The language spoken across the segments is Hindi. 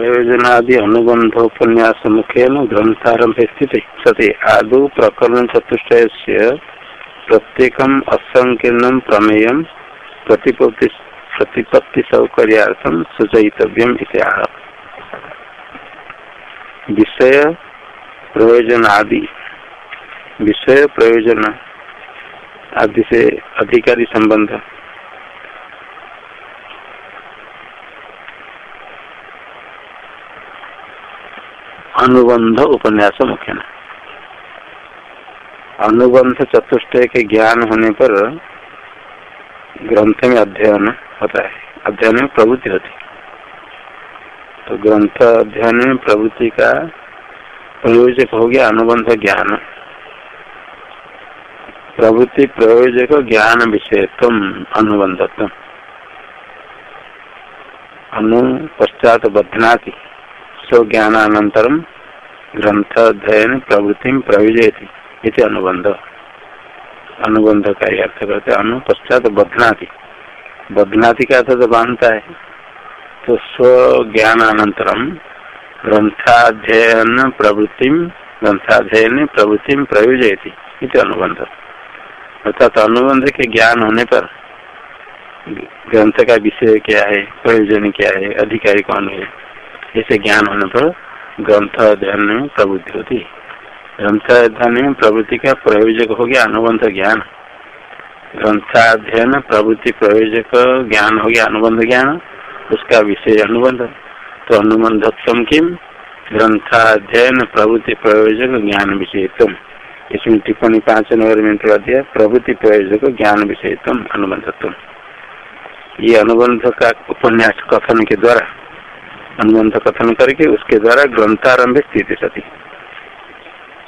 प्रयोजनादि अनुबंधोपन्यास मुखेन ग्रंथारंभ स्थित। सती आदौ प्रकरण चतुष्टय से प्रत्येक असंकीर्ण प्रमेय प्रतिपत्ति प्रतिपत्ति सौकर्यार्थम सूचयितव्यम विषय प्रयोजन आदि विषय प्रयोजन आदि से अधिकारी संबंध। अनुबंध उपन्यास मुख्य अनुबंध चतुष्टय के ज्ञान होने पर ग्रंथ में अध्ययन होता है। अध्ययन में प्रवृत्ति होती तो ग्रंथ अध्ययन में प्रवृत्ति का प्रयोजक हो गया अनुबंध ज्ञान। प्रवृत्ति प्रयोजक ज्ञान विषयत्व अनुबंधत्व अनु पश्चात बध्नाति। स्वज्ञानानंतरम ग्रंथ अध्ययन प्रवृत्ति प्रविजयती अनुबंध अनुबंध का ही अर्थ करते, अनु पश्चात बधनाति। बधनाति का अर्थ तो बांधता है। तो स्व ज्ञानानंतरम ग्रंथाध्ययन प्रवृत्ति ग्रंथाध्ययन प्रवृत्ति प्रयोजयती अनुबंध अर्थात अनुबंध के ज्ञान होने पर ग्रंथ का विषय क्या है, प्रयोजन क्या है, अधिकारी कौन है? ऐसे ज्ञान होने पर ग्रंथ अध्ययन में प्रवृत्ति होती ग्रंथ अध्ययन में प्रवृत्ति का प्रयोजक हो गया अनुबंध ज्ञान। ग्रंथाध्ययन प्रवृत्ति प्रयोजक ज्ञान हो गया अनुबंध ज्ञान, उसका विषय अनुबंध। तो अनुबंधत्व किम? ग्रंथाध्ययन प्रवृत्ति प्रयोजक ज्ञान विषयत्म इसमें टिप्पणी पाँच नंबर मिनट दिया, प्रवृत्ति प्रयोजक ज्ञान विषयत्म अनुबंधत्व ये अनुबंध का उपन्यास कथन के द्वारा अनुबंध कथन करके उसके द्वारा ग्रंथारंभ स्थिति सती।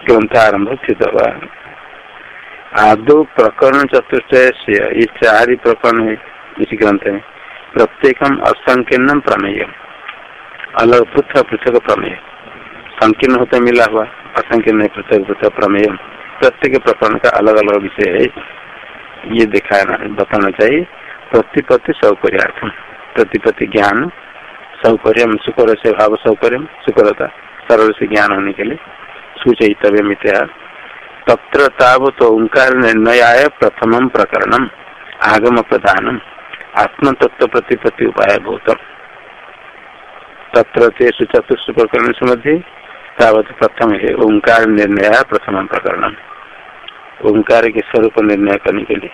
ग्रंथारंभ स्थित आदो प्रकरण चतुष्टय से ये चार ही प्रकरण है, इस ग्रंथ में। प्रत्येकम असंकीर्ण प्रमेय अलग पृथक पृथक प्रमेय। संकीर्ण होते मिला हुआ, असंकीर्ण पृथक पृथक प्रमेय प्रत्येक प्रकरण का अलग अलग विषय है। ये दिखाना, बताना चाहिए। प्रतिपत्ति सौकर्यार्थम। प्रतिपत्ति ज्ञान सौकर्य सुकर से भाव सौकर्य सुकरता सरल से ज्ञान होने के लिए सूचितव्य मित्या तत्र तावत ओंकार निर्णयाय प्रथम प्रकरण, आगम प्रधानम आत्म तत्व प्रतिपत्ति उपाय भूतम। तत्र चतुर्ष प्रकरण मध्य तावत प्रथम है, ओंकार निर्णय प्रथम प्रकरण। ओंकार के स्वरूप निर्णय करने के लिए,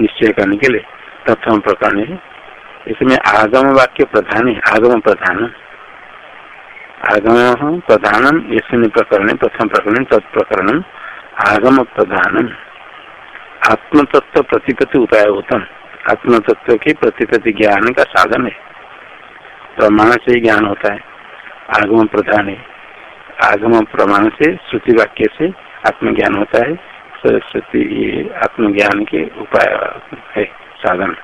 निश्चय करने के लिए प्रथम प्रकरण इसमें आगम वाक्य प्रधान है, आगम प्रधान आगम प्रधानम, इसमें प्रकरण, प्रथम प्रकरण तत्प्रकरण आगम प्रधानम। आत्म तत्व प्रतिपत्ति उपाय होता आत्म तत्व के प्रतिपति ज्ञान का साधन है। प्रमाण से ही ज्ञान होता है। आगम प्रधान है। आगम प्रमाण से, श्रुति वाक्य से आत्मज्ञान होता है। ये आत्मज्ञान के उपाय है, साधन।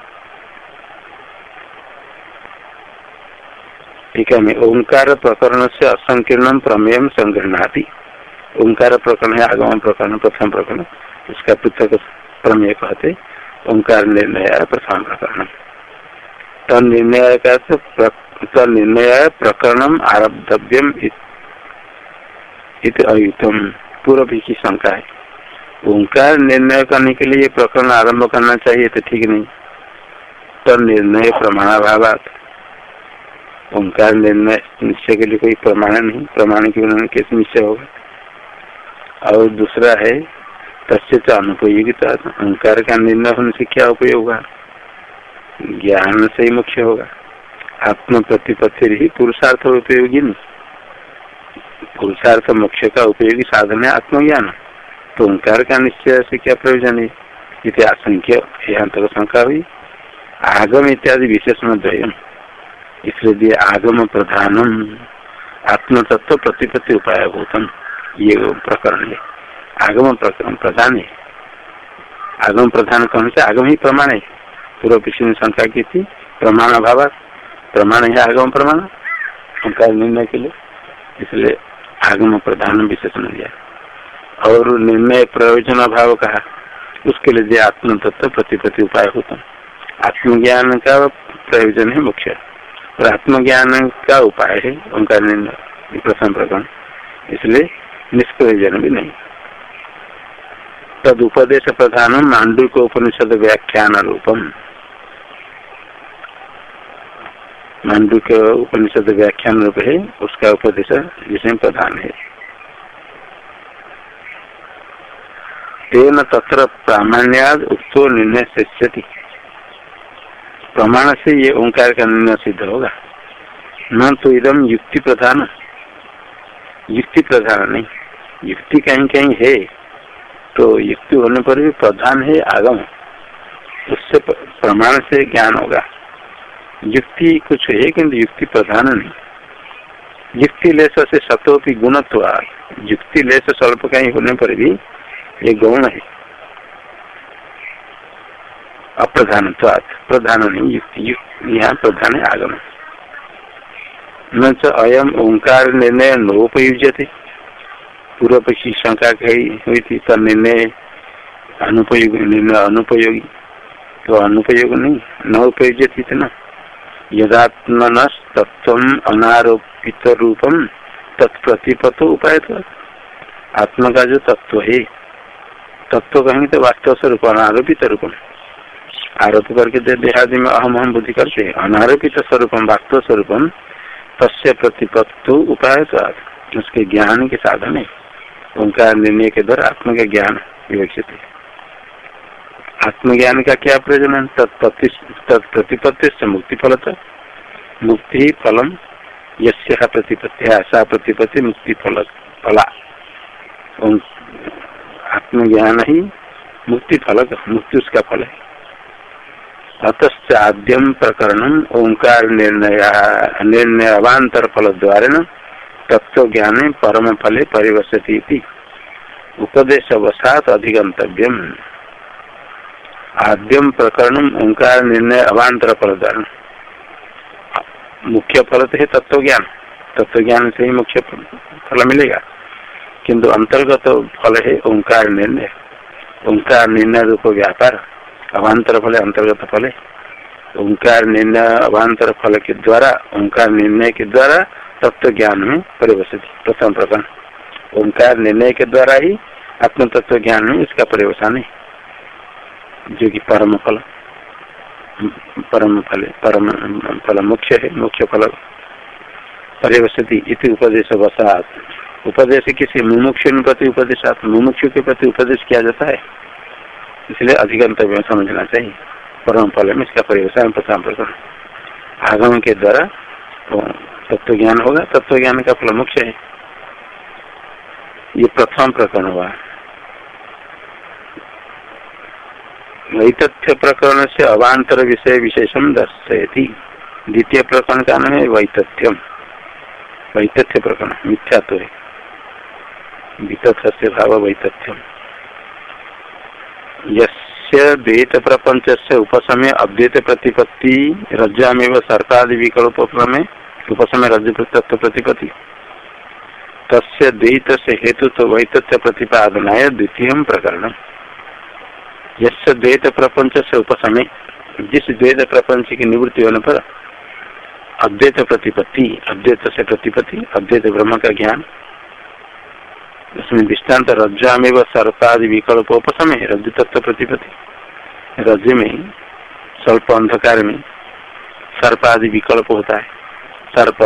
ठीक है ओंकार प्रकरण से असंकीर्ण प्रमेय संग्रहणाती ओंकार प्रकरण है आगम प्रकरण, प्रथम प्रकरण, इसका पृथक प्रमेय कहते, ओंकार निर्णय प्रथम प्रकरण। तनिर्णय का तनिर्णय प्रकरण आरब्धव्यम अयुतम। पूर्व की शंका है। ओंकार निर्णय करने के लिए प्रकरण आरंभ करना चाहिए तो ठीक नहीं। तन निर्णय प्रमाणाभावात। ओंकार निर्णय निश्चय के लिए कोई प्रमाण नहीं, प्रमाण के बिना कैसे निश्चय होगा? और दूसरा है, तस्य तो अनुपयोगिता, ओंकार का निर्णय होने से क्या उपयोग होगा? ज्ञान से ही मुख्य होगा। आत्म प्रतिपत्ति ही पुरुषार्थ उपयोगी नहीं। पुरुषार्थ मुख्य का उपयोगी साधन है आत्मज्ञान। तो ओंकार का निश्चय से क्या प्रयोजन है? इतिहास आशंक्य यहाँ तक शंका हुई। आगम इत्यादि विशेषण द्वयम। इसलिए आगम प्रधानम आत्म तत्व प्रतिपत्ति उपाय भूतम ये प्रकरण है। आगम प्रकरण प्रधान है। आगम प्रधान कौन से? आगम ही प्रमाण है। पूर्व पिछले ने शंका की थी, प्रमाण अभाव। प्रमाण है आगम प्रमाण? उनका निर्णय के लिए। इसलिए आगम प्रधान विशेषण दिया। और निर्णय प्रयोजन अभाव कहा, उसके लिए दिया आत्म तत्व प्रतिपत्ति उपाय होता आत्मज्ञान का प्रयोजन है मुख्य। आत्मज्ञान का उपाय है, उनका निर्णय, प्रथम प्रकरण इसलिए निष्प्रयोजन भी नहीं। तद उपदेश प्रधान मांडू को उपनिषद व्याख्यान रूपम मांडू के उपनिषद व्याख्यान रूप है, उसका उपदेश जिसमें प्रधान है। तेन तत्र प्रामाण्याद उक्तो निर्णय शिष्यति प्रमाण से ये ओंकार का निर्णय सिद्ध होगा। न तो इदम युक्ति प्रधान। युक्ति प्रधान नहीं। युक्ति कहीं कहीं है तो युक्ति होने पर भी प्रधान है, आगम। उससे प्रमाण से ज्ञान होगा। युक्ति कुछ है, किंतु युक्ति प्रधान नहीं। युक्ति से सतोपि गुणत्व युक्ति लेस स्वल्प कहीं होने पर भी ये गौण है। अप्रधान प्रधान यहाँ प्रधान है, आगम न अयम ओंकार निर्णय नोपयुजते पूर्व पक्षी शंका कही हुई थी तो निर्णय अनुपयोगी निर्णय अनुपयोगी। तो अनुपयोग नहीं न उपयुजती थी ना यदात्मन तत्व अनारोपित रूपम तत्प्रतिपत उपाय तो आत्मा का जो तत्व है, तत्व कहेंगे तो वास्तव स्वरूप, अनारोपित रूपम आरोप करके दे देहादि में अहम अहम बुद्धि करते अनारोपित स्वरूपम वास्तव स्वरूपम, तस्य प्रतिपत्तु उपाय उसके ज्ञान के साधन है। उनका निर्णय के द्वारा आत्म का ज्ञान विवक्षित है। आत्मज्ञान का क्या प्रयोजन है? तत्प्रतिपत्ति से मुक्ति फल मुक्ति फलम, यस्य प्रतिपत्ति सा प्रतिपत्ति मुक्ति फल, फला। आत्मज्ञान ही मुक्ति फलक, मुक्ति उसका फल है। अतश्चाद्यम प्रकरण ओंकार निर्णय निर्णय अवान्तर फल द्वारा तत्व ज्ञान परम फले परिवसती उपदेश अवसात अधिगंतव्यम आद्यम प्रकरण ओंकार निर्णय अवान्तर फल द्वारा मुख्य फल तो है तत्व ज्ञान तत्व ज्ञान से ही मुख्य फल मिलेगा किंतु अंतर्गत फल है ओंकार निर्णय ओंकार निर्णय रूप व्यापार अभांतर फल, अंतर्गत फल। ओंकार निर्णय अभांतर फल के द्वारा, ओंकार निर्णय के द्वारा तत्व ज्ञान में परिवसित प्रथम प्रकरण। ओंकार निर्णय के द्वारा ही आत्म तत्व ज्ञान में इसका परिवसान है। जो कि परम फल परम फल परम फल मुख्य है, मुख्य फल। परिवसती इति उपदेश वसात। उपदेश किसी? मुमुक्ष प्रति उपदेश मुमुक्ष के प्रति उपदेश किया जाता है। इसलिए अधिकंतव्य समझना चाहिए। परम फल में इसका परिवेशन प्रथम प्रकरण आगम के द्वारा तो तत्व ज्ञान होगा तत्व ज्ञान का फल मुख्य है। ये प्रथम प्रकरण हुआ। वैतथ्य प्रकरण से अवान्तर विषय विशेषम दर्शयती। द्वितीय प्रकरण का नाम है वैतथ्यम। वैतथ्य प्रकरण मिथ्या तो है। वितथ से भाव वैतथ्यम। द्वैत प्रपंच से उपसमय अद्वैत प्रतिपत्ति रज्जामेव सर्पादि विकल्प में उपसमय रज्जु तत्व प्रतिपत्ति। तस्य द्वैत से हेतु तो वैतथ्य प्रतिपादनाय द्वितीय प्रकरण यश द्वैत प्रपंच से उपसमय जिस द्वैत प्रपंच की निवृत्ति होने पर अद्वैत प्रतिपत्ति अद्वैत से प्रतिपत्ति, अद्वैत ब्रह्म का ज्ञान उसमें दृष्टांत रज्जा में सर्पादि विकल्प उपसमय रज्जु तत्व प्रतिपति रज्जु में स्वल्प अंधकार में सर्पादि विकल्प होता है सर्प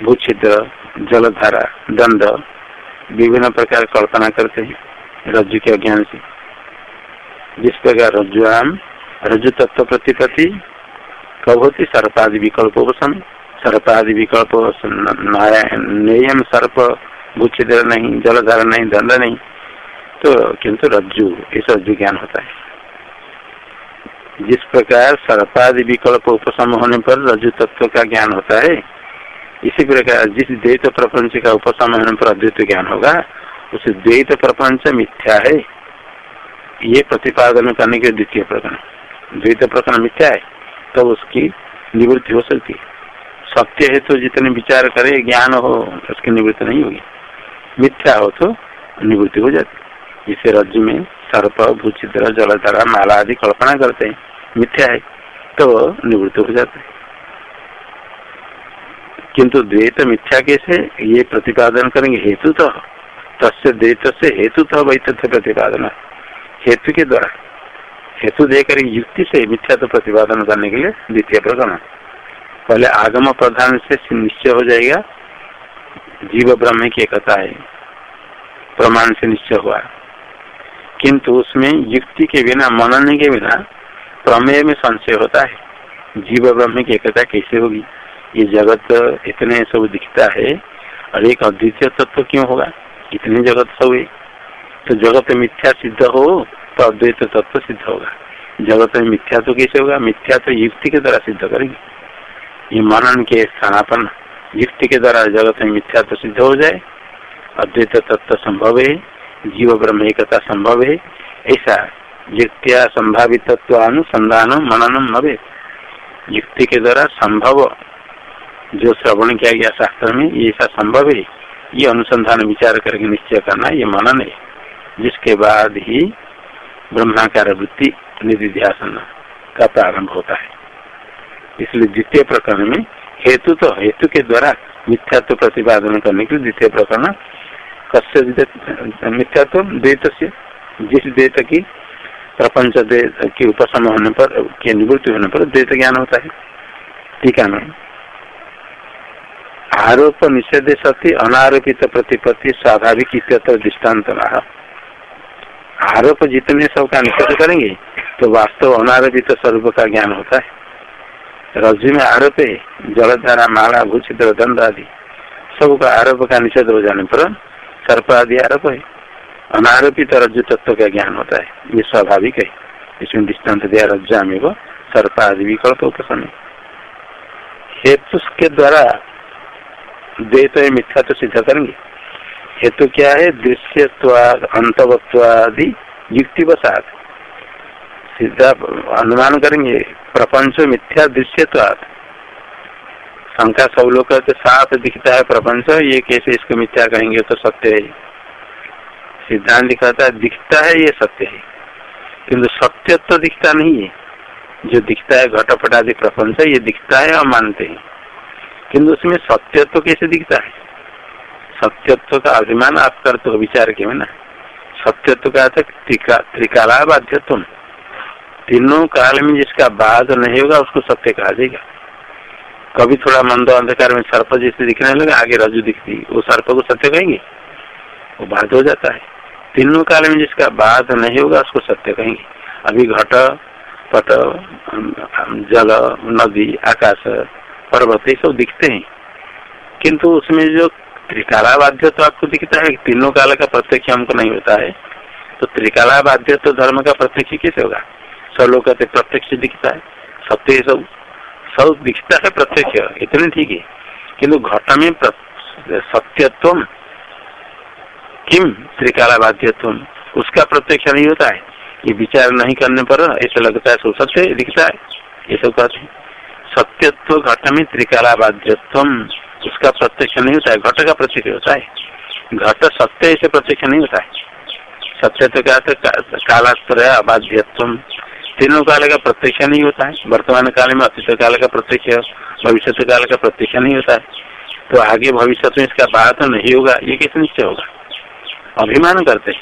भूछिद्र जलधारा दंड विभिन्न प्रकार कल्पना करते हैं रज्जु के अज्ञान से जिस प्रकार रज्जुआम रज्जु तत्व प्रतिपति कब होती सर्पादि विकल्प उपसमय सर्पादि विकल्प नारायण नेयम सर्प भूचिद्र नहीं जलधारा नहीं दंड नहीं तो किंतु रज्जु, इस रज्जु ज्ञान होता है। जिस प्रकार सर्पादि विकल्प उपसम होने पर रज्जु तत्व का ज्ञान होता है, इसी प्रकार जिस द्वैत प्रपंच का उपसम होने पर अद्वैत ज्ञान होगा, उस द्वैत प्रपंच मिथ्या है। ये प्रतिपादन करने के द्वितीय प्रकरण। द्वैत प्रकरण मिथ्या है, तब तो उसकी निवृत्ति हो सकती है। सत्य है तो जितने विचार करे, ज्ञान हो, उसकी निवृत्ति नहीं होगी। मिथ्या हो तो निवृत्ति हो जाती। इसे रज्जु में सर्प भूचित्र जलधारा माला आदि कल्पना करते हैं। मिथ्या है तो निवृत्ति हो जाते किंतु द्वैत मिथ्या कैसे? ये प्रतिपादन करेंगे हेतु तो तस्य द्वैत से हेतु तो वैतथ्य प्रतिपादन। हेतु के द्वारा। हेतु देकर युक्ति से मिथ्या तो प्रतिपादन करने के लिए द्वितीय प्रकरण। पहले आगम प्रधान से निश्चय हो जाएगा। जीव ब्रह्म की एकता है। प्रमाण से निश्चय हुआ। किंतु उसमें युक्ति के बिना, मनन के बिना प्रमेय में संशय होता है। जीव ब्रह्म की एकता कैसे होगी? ये जगत इतने सब दिखता है और एक अद्वितीय तत्व क्यों होगा? इतने जगत सब है। तो जगत मिथ्या सिद्ध हो तो अद्वैत तत्व सिद्ध होगा। जगत में मिथ्या तो कैसे होगा? मिथ्या तो युक्ति के द्वारा सिद्ध करेगी। ये मनन के स्थानापन युक्ति के द्वारा जगत में मिथ्या तो सिद्ध हो जाए, अद्वैत तत्व संभव है, जीव ब्रह्म एकता संभव है, ऐसा युक्तिया संभावित तत्व अनुसंधान मननम नवे युक्ति के द्वारा संभव जो श्रवण किया गया शास्त्र में ऐसा संभव है, ये अनुसंधान विचार करके निश्चय करना ये मनन है। जिसके बाद ही ब्रह्माकार वृत्ति निधिध्यासन का प्रारंभ होता है। इसलिए द्वितीय प्रकरण में हेतु तो हेतु के द्वारा मिथ्यात्व प्रतिपादन करने के लिए द्वितीय प्रकरण, कस्य मिथ्यात्व द्वैत से जिस द्वैत की, प्रपंच की उपसम होने पर, की निवृत्ति होने पर द्वैत ज्ञान होता है। ठीक है ना? आरोप निषेध सती अनारोपित प्रतिपत्ति, स्वाभाविक दृष्टांत रहा। आरोप जितने सब का निषेध करेंगे तो वास्तव अनारोपित स्वरूप का ज्ञान होता है। रज्जु में आरोप है जलधारा, माला, भूचित्र दंड आदि सबका आरोप का निषेध हो जाने पर सर्प आदि आरोप है। अनारोपित रज्जु तत्व का ज्ञान होता है। ये स्वाभाविक है। इसमें दृष्टांत दिया रज्जा में वो सर्प आदि विकल्प उपसन। हेतु के द्वारा द्वैत मिथ्या तो सिद्ध करेंगे। हेतु क्या है? दृश्यवाद अंतवत्वादि युक्ति वसात सीधा अनुमान करेंगे, प्रपंच मिथ्या दृश्यवाद शंका सब लोग कहते साफ़ दिखता है प्रपंच, ये कैसे इसको मिथ्या कहेंगे तो सत्य है। सिद्धांत कहता है, दिखता है, ये सत्य है। किंतु सत्य तो दिखता नहीं है। जो दिखता है घटपट आदि प्रपंच, ये दिखता है और मानते हैं। किंतु उसमें सत्यत्व तो कैसे दिखता है? सत्यत्व का अभिमान आप कर तो विचार के में ना सत्यत्व का त्रिकाला बाध्यत्व तीनों काल में जिसका बाद नहीं होगा, उसको सत्य कहा जाएगा। कभी थोड़ा मंद अंधकार में सर्प जैसे दिखने लगा, आगे रजू दिखती। वो सर्प को सत्य कहेंगे? वो बाध हो जाता है। तीनों काल में जिसका बाध नहीं होगा, उसको सत्य कहेंगे। अभी घट, पट, जल, नदी, आकाश, पर्वत, ये सब दिखते हैं। किंतु उसमें जो त्रिकाला बाध्य तो आपको दिखता है, तीनों काल का प्रत्यक्ष हमको नहीं होता है तो त्रिकाला बाध्य तो धर्म का प्रत्यक्ष कैसे होगा? सब लोग कहते प्रत्यक्ष दिखता है। सत्य है सब। सब दिखता है, प्रत्यक्ष इतने ठीक है। किन्तु घट में सत्यत्व किम त्रिकाला बाध्यत्व उसका प्रत्यक्ष नहीं होता है। ये विचार नहीं करने पर ऐसा लगता है, सब सत्य दिखता है। ये सब कहते सत्यत्व घट में त्रिकाला बाध्यत्व उसका प्रत्यक्ष नहीं होता है। घट का प्रत्यक्ष होता है। घट सत्य ऐसे प्रत्यक्ष नहीं होता है। सत्य सत्यत्व का कालास्त्र अबाध्यत्व तीनों काल का प्रत्यक्ष नहीं होता है। वर्तमान काल में अतीत काल का प्रत्यक्ष भविष्य काल का प्रत्यक्ष नहीं होता है। तो आगे भविष्य में इसका बात नहीं होगा, ये कैसे निश्चय होगा? अभिमान करते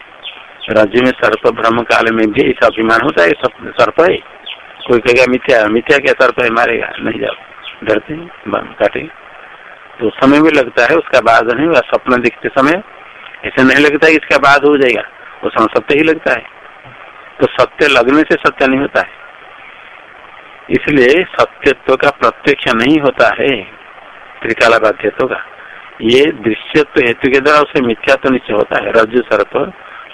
राज्य में सर्प ब्रह्म काल में भी ऐसा अभिमान होता है सर्प है। कोई कहेगा, मिथ्या मिथ्या क्या सर्प है, मारेगा? नहीं जाओ डरते हैं काटे तो समय भी लगता है, उसका बाद नहीं हुआ सपना दिखते समय ऐसे नहीं लगता है इसका बाद हो जाएगा। वो समय सत्य ही लगता है। तो सत्य लगने से सत्य नहीं होता है। इसलिए सत्यत्व का प्रत्यक्ष नहीं होता है त्रिकाला बाध्यत्व का। ये दृश्यत्व हेतु के द्वारा उसे मिथ्या तो निश्चय होता है। रज्जु सर्प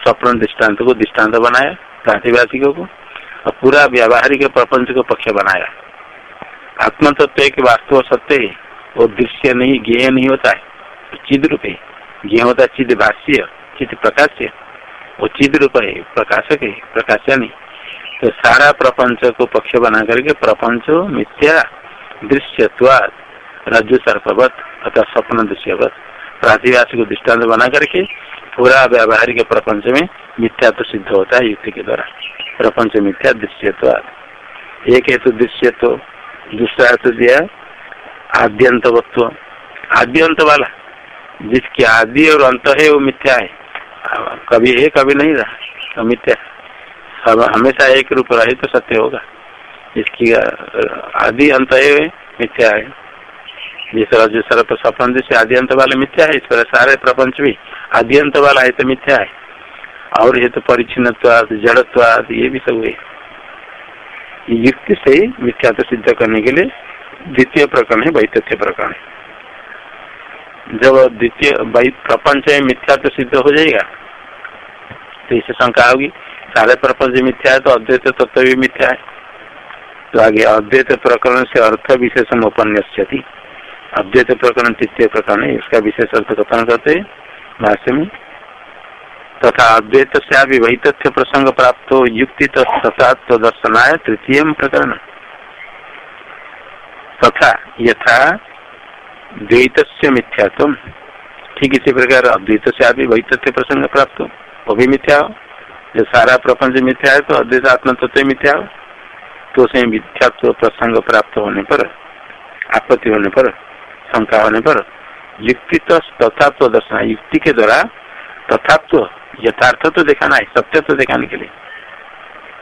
स्वप्न दृष्टांत को दृष्टांत बनाया प्रातिभाषिकों को, और पूरा व्यावहारिक प्रपंच को पक्ष बनाया। आत्म तत्व एक वास्तव सत्य है। वो दृश्य नहीं, ज्ञेय नहीं होता है। चिद रूप है ज्ञ होता है चिद भाष्य, चिद प्रकाश्य। वो चिद रूप है प्रकाशक है प्रकाश्य नहीं तो सारा प्रपंच को पक्ष बना करके प्रपंच मिथ्या दृश्यत्वाद रज्जु सर्पवत अथवा स्वप्न दृश्यवत। प्रातिभाषिक दृष्टांत बना करके पूरा व्यावहारिक प्रपंच में मिथ्या तो सिद्ध होता है युक्ति के द्वारा। प्रपंच मिथ्या दृश्यत्व एक हेतु दृश्यत्व, दूसरा हेतु दिया आद्यंतवत्व। आदि अंत वाला, जिसकी आदि और अंत है वो मिथ्या है। कभी है, कभी नहीं रहा। तो मिथ्या सब हमेशा एक रूप रहे तो सत्य होगा। इसकी आदि अंत है, मिथ्या है। जिस रज सर्प सपन जैसे आदि अंत वाले मिथ्या है, इस पर सारे प्रपंच भी आदि अंत वाला है तो मिथ्या है। और ये तो परिचिन जड़त्वाद, ये भी सब है। युक्ति से ही मिथ्या तो सिद्ध करने के लिए द्वितीय प्रकरण है, वैतथ्य प्रकरण जब द्वितीय प्रपंच में मिथ्या तो सिद्ध हो जाएगा तो इसे शंका होगी, सारे प्रपंच मिथ्या है तो अद्वैत तत्व भी मिथ्या है। तो आगे अद्वैत प्रकरण से अर्थ विशेषण उपन्यास अद्वैत प्रकरण तृतीय प्रकरण है, इसका विशेष अर्थ कथन करते भाष्य में तथा अद्वैत से वही तथ्य प्रसंग प्राप्त हो, युक्ति तत्व दर्शनाय तृतीय प्रकरण। तथा यथा द्वैत मिथ्यात्व। ठीक इसी प्रकार अद्वैत से अभी वही तथ्य प्रसंग प्राप्त हो, वो भी मिथ्या हो। जो सारा प्रपंच मिथ्या है तो अद्वैत आत्म तत्व मिथ्या हो। तो उसे मिथ्यात्व प्रसंग प्राप्त होने पर, आपत्ति होने पर, शंका होने पर युक्ति तथात्व दर्शन, युक्ति के द्वारा तथात्व यथार्थ तो दिखाना है सत्य तो दिखाने के लिए।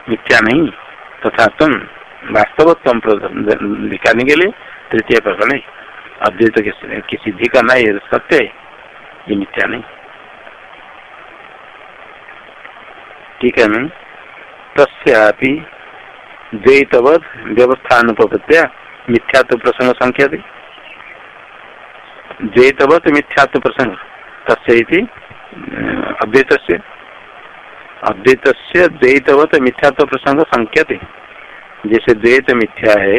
मिथ्या नहीं तथा तुम वास्तव दिखाने के लिए तृतीय प्रकरण है। अद्वैत की सिद्धि करना ये सत्य है, ये मिथ्या नहीं। ठीक है मैं तस्यापि द्वैतवद व्यवस्था अनुपत्या मिथ्यात्व प्रसंग संख्या दे। द्वैतवत मिथ्यात्व प्रसंग, तस्य अद्वैत अद्वैत द्वैतवत मिथ्यात्व प्रसंग संख्यते जैसे द्वैत मिथ्या है,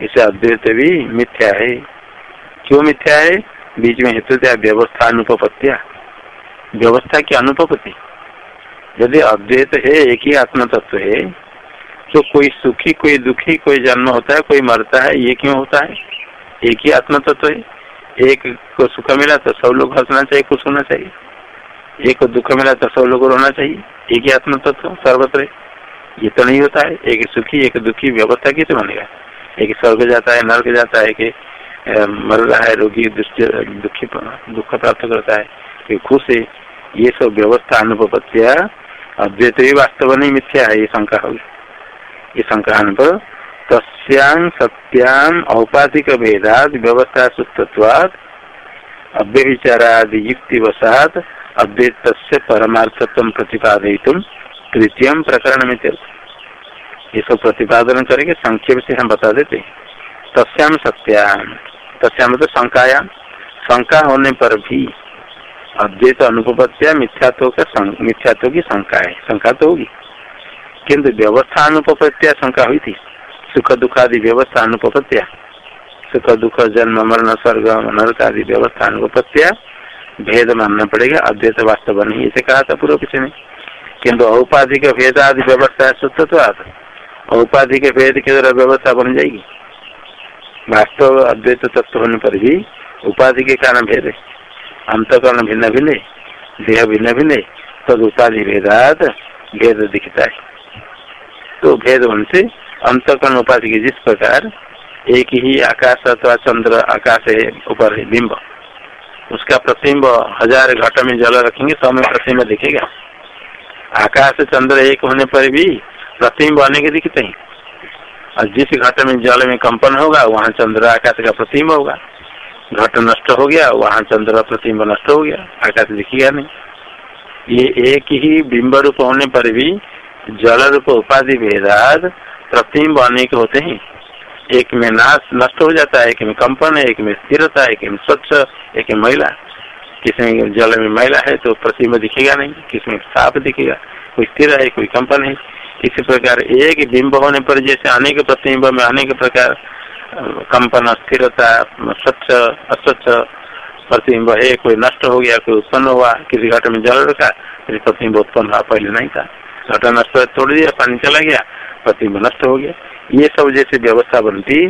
इसे अद्वैत भी मिथ्या है। क्यों मिथ्या है बीच में हेतु व्यवस्था अनुपत्या व्यवस्था की अनुपत्ति यदि अद्वैत है, एक ही आत्म तत्व है तो कोई सुखी, कोई दुखी, कोई जन्म होता है, कोई मरता है, ये क्यों होता है? एक ही आत्म तत्व है। एक को सुख मिला तो सब लोग हंसना चाहिए, खुश होना चाहिए। एक को दुख मिला तो सब लोग रोना चाहिए। एक ही आत्म तत्व सर्वत्र। ये तो नहीं होता है। एक सुखी, एक दुखी व्यवस्था कैसे बनेगा? एक स्वर्ग जाता है, नर्क जाता है, कि मर रहा है, रोगी दुखी दुख प्राप्त करता है कि खुश है। ये सब व्यवस्था अनुपत्या अद्वैत ही वास्तव नहीं, मिथ्या है, ये शंका होगी ये शंका पर तस्यां सत्याम औपाधिक भेदाद, व्यवस्था सुस्तवाद युक्ति वसाद अद्वैत परमार्थत्व प्रतिपादित तृतीय प्रकरण में ये सब प्रतिपादन करेंगे, संक्षेप से हम बता देते तस्याम सत्याम तस्याम तो शंकायाम शंका होने पर भी अद्वैत अनुपत्या मिथ्यात्व का मिथ्यात्व की शंका है। शंका तो होगी। किंतु व्यवस्था अनुपत्या शंका हुई थी। सुख दुख आदि व्यवस्था अनुपत्या सुख दुख, जन्म, मरण, स्वर्ग, नरक आदि व्यवस्था अनुपत्या भेद मानना पड़ेगा। अद्वैत वास्तव नहीं इसे कहा था पूर्व पीछे में। किन्तु औपाधिक भेद आदि व्यवस्था सत्यत्व औपाधिक भेद के द्वारा व्यवस्था बन जाएगी। वास्तव अद्वैत तत्व होने पर भी उपाधि के कारण भेद है। अंतकरण भिन्न भिन्न देह भिन्न भिन्न तद उपाधि भेदात भेद दिखता है। तो भेद होने से अंतकरण उपाधि के जिस प्रकार एक ही आकाश अथवा चंद्र आकाश है, ऊपर है, बिंब, उसका प्रतिम्ब हज़ार घट में जल रखेंगे सब में प्रतिम्ब दिखेगा। आकाश चंद्र एक होने पर भी प्रतिम्ब अनेक दिखते हैं। और जिस घट में जल में कंपन होगा, वहाँ चंद्र आकाश का प्रतिम्ब होगा। घट नष्ट हो गया, वहाँ चंद्र प्रतिम्ब नष्ट हो गया। आकाश दिखेगा नहीं। ये एक ही बिंब रूप होने पर भी जल रूप उपाधि भेदाद प्रतिम्ब अनेक होते हैं। एक में नाश नष्ट हो जाता है, एक में कंपन है, एक में स्थिरता, एक में स्वच्छ, एक में महिला। किसमें जल में महिला है तो प्रतिम्ब दिखेगा नहीं किसमें साफ़ दिखेगा। कोई स्थिर है, कोई कंपन है। इसी प्रकार एक बिंब होने पर जैसे अनेक प्रतिम्ब में अनेक प्रकार कंपन स्थिरता, स्वच्छ, अस्वच्छ प्रतिबिंब है, कोई नष्ट हो गया, कोई उत्पन्न हुआ, किसी घट में जल रखा, फिर प्रतिम्ब उत्पन्न हुआ, पहले नहीं था। घट नष्ट तोड़ दिया, पानी चला गया, प्रतिबिंब नष्ट हो गया। ये सब जैसे व्यवस्था बनती,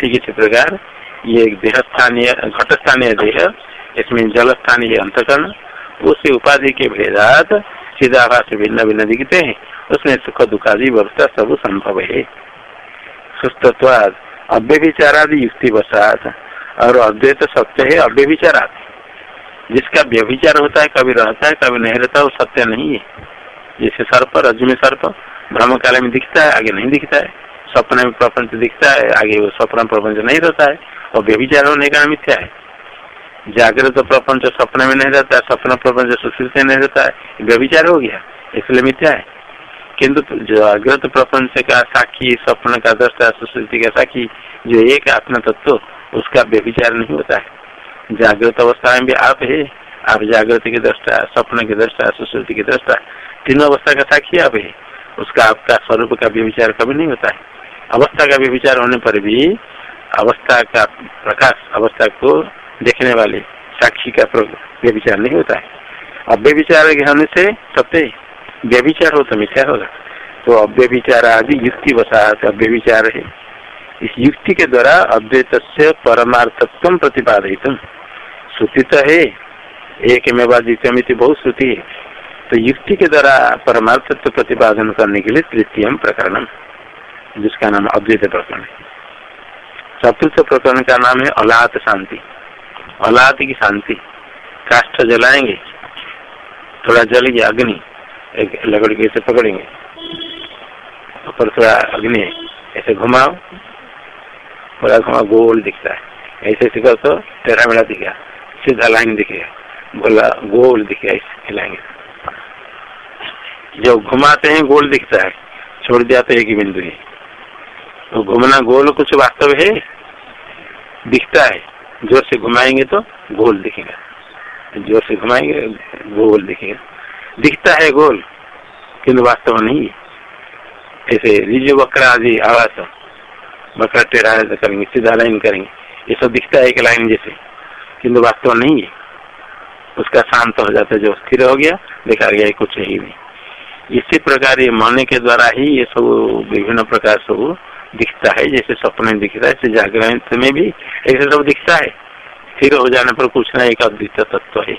ठीक इसी प्रकार, ये देह स्थानीय घट स्थानीय देह, इसमें जल स्थानीय अंतकरण, उसी उपाधि के भेदात सीधाभास भिन्न भिन्न दिखते हैं। उसमें सुख दुखादि व्यवस्था सब संभव है। सुस्तत्वाद, अव्यभिचारादि युक्ति वसात और अद्वैत सत्य है अव्यभिचार जिसका व्यभिचार होता है, कभी रहता है, कभी नहीं रहता, वो सत्य नहीं है। जैसे सर्प रज में सर्प भ्रम काल में दिखता है, आगे नहीं दिखता है। सपने में प्रपंच दिखता है, आगे वो सपना प्रपंच नहीं रहता है, और व्यभिचार होने का मिथ्या है। जागृत प्रपंच सपने में नहीं रहता है, सपना प्रपंच सुश्रुति नहीं रहता है व्यभिचार हो गया। इसलिए मिथ्या है। किंतु जागृत प्रपंच का साक्षी स्वप्न का दृष्टा सुश्रुति का साक्षी जो एक आत्मा तत्व उसका व्यभिचार नहीं होता है। जागृत अवस्था में भी आप है। आप जागृति की दृष्टा स्वप्न की दृष्टा सुश्रुति की दृष्टा तीनों अवस्था का साक्षी आप है। उसका आपका स्वरूप का व्यविचार कभी नहीं होता है। अवस्था का व्यविचार होने पर भी अवस्था का प्रकाश, अवस्था को देखने वाले, साक्षी का व्यविचार नहीं होता है। अव्यविचार होने से सत्य व्यविचार हो तो मिथ्या होगा। तो अव्यविचार आदि युक्ति बसा अव्यविचार है। इस युक्ति के द्वारा अद्वैत परमार्थत्व प्रतिपादित श्रुति तो है। एक में द्वितीय बहुत श्रुति है। तो युक्ति के द्वारा परमार्थत्व प्रतिपादन करने के लिए तृतीय प्रकरण जिसका नाम अद्वैत प्रकरण चतुर्थ प्रकरण का नाम है अलात शांति। अलात की शांति। काष्ठ जलाएँगे, थोड़ा जल गया अग्नि, एक लकड़ी के ऐसे पकड़ेंगे। ऊपर थोड़ा अग्नि ऐसे घुमाओ थोड़ा घुमा गोल दिखता है। ऐसे ऐसे कर तो तेरा मेरा दिखेगा, सीधा लाइन दिखेगा, बोला गोल दिखेगा ऐसे हिलाएँगे जो घुमाते हैं, गोल दिखता है, छोड़ दिया तो एक ही बिंदु है। तो घूमना गोल कुछ वास्तव है? दिखता है। ज़ोर से घुमाएँगे तो गोल दिखेगा। ज़ोर से घुमाएँगे, गोल दिखेगा। दिखता है गोल, किंतु वास्तव में नहीं ऐसे रिजो बकरा आदि आवास बकरा टेढ़ा करेंगे, सीधा लाइन करेंगे। ये सब दिखता है एक लाइन जैसे, किंतु वास्तव नहीं है। उसका शांत हो जाता है, जो स्थिर हो गया देखा गया कुछ ही नहीं। इसी प्रकार ये मन के द्वारा ही ये सब विभिन्न प्रकार सब दिखता है, जैसे सपने दिखता है जागरण में भी ऐसे सब दिखता है। स्थिर हो जाने पर कुछ ना एक अद्वितीय तत्व है।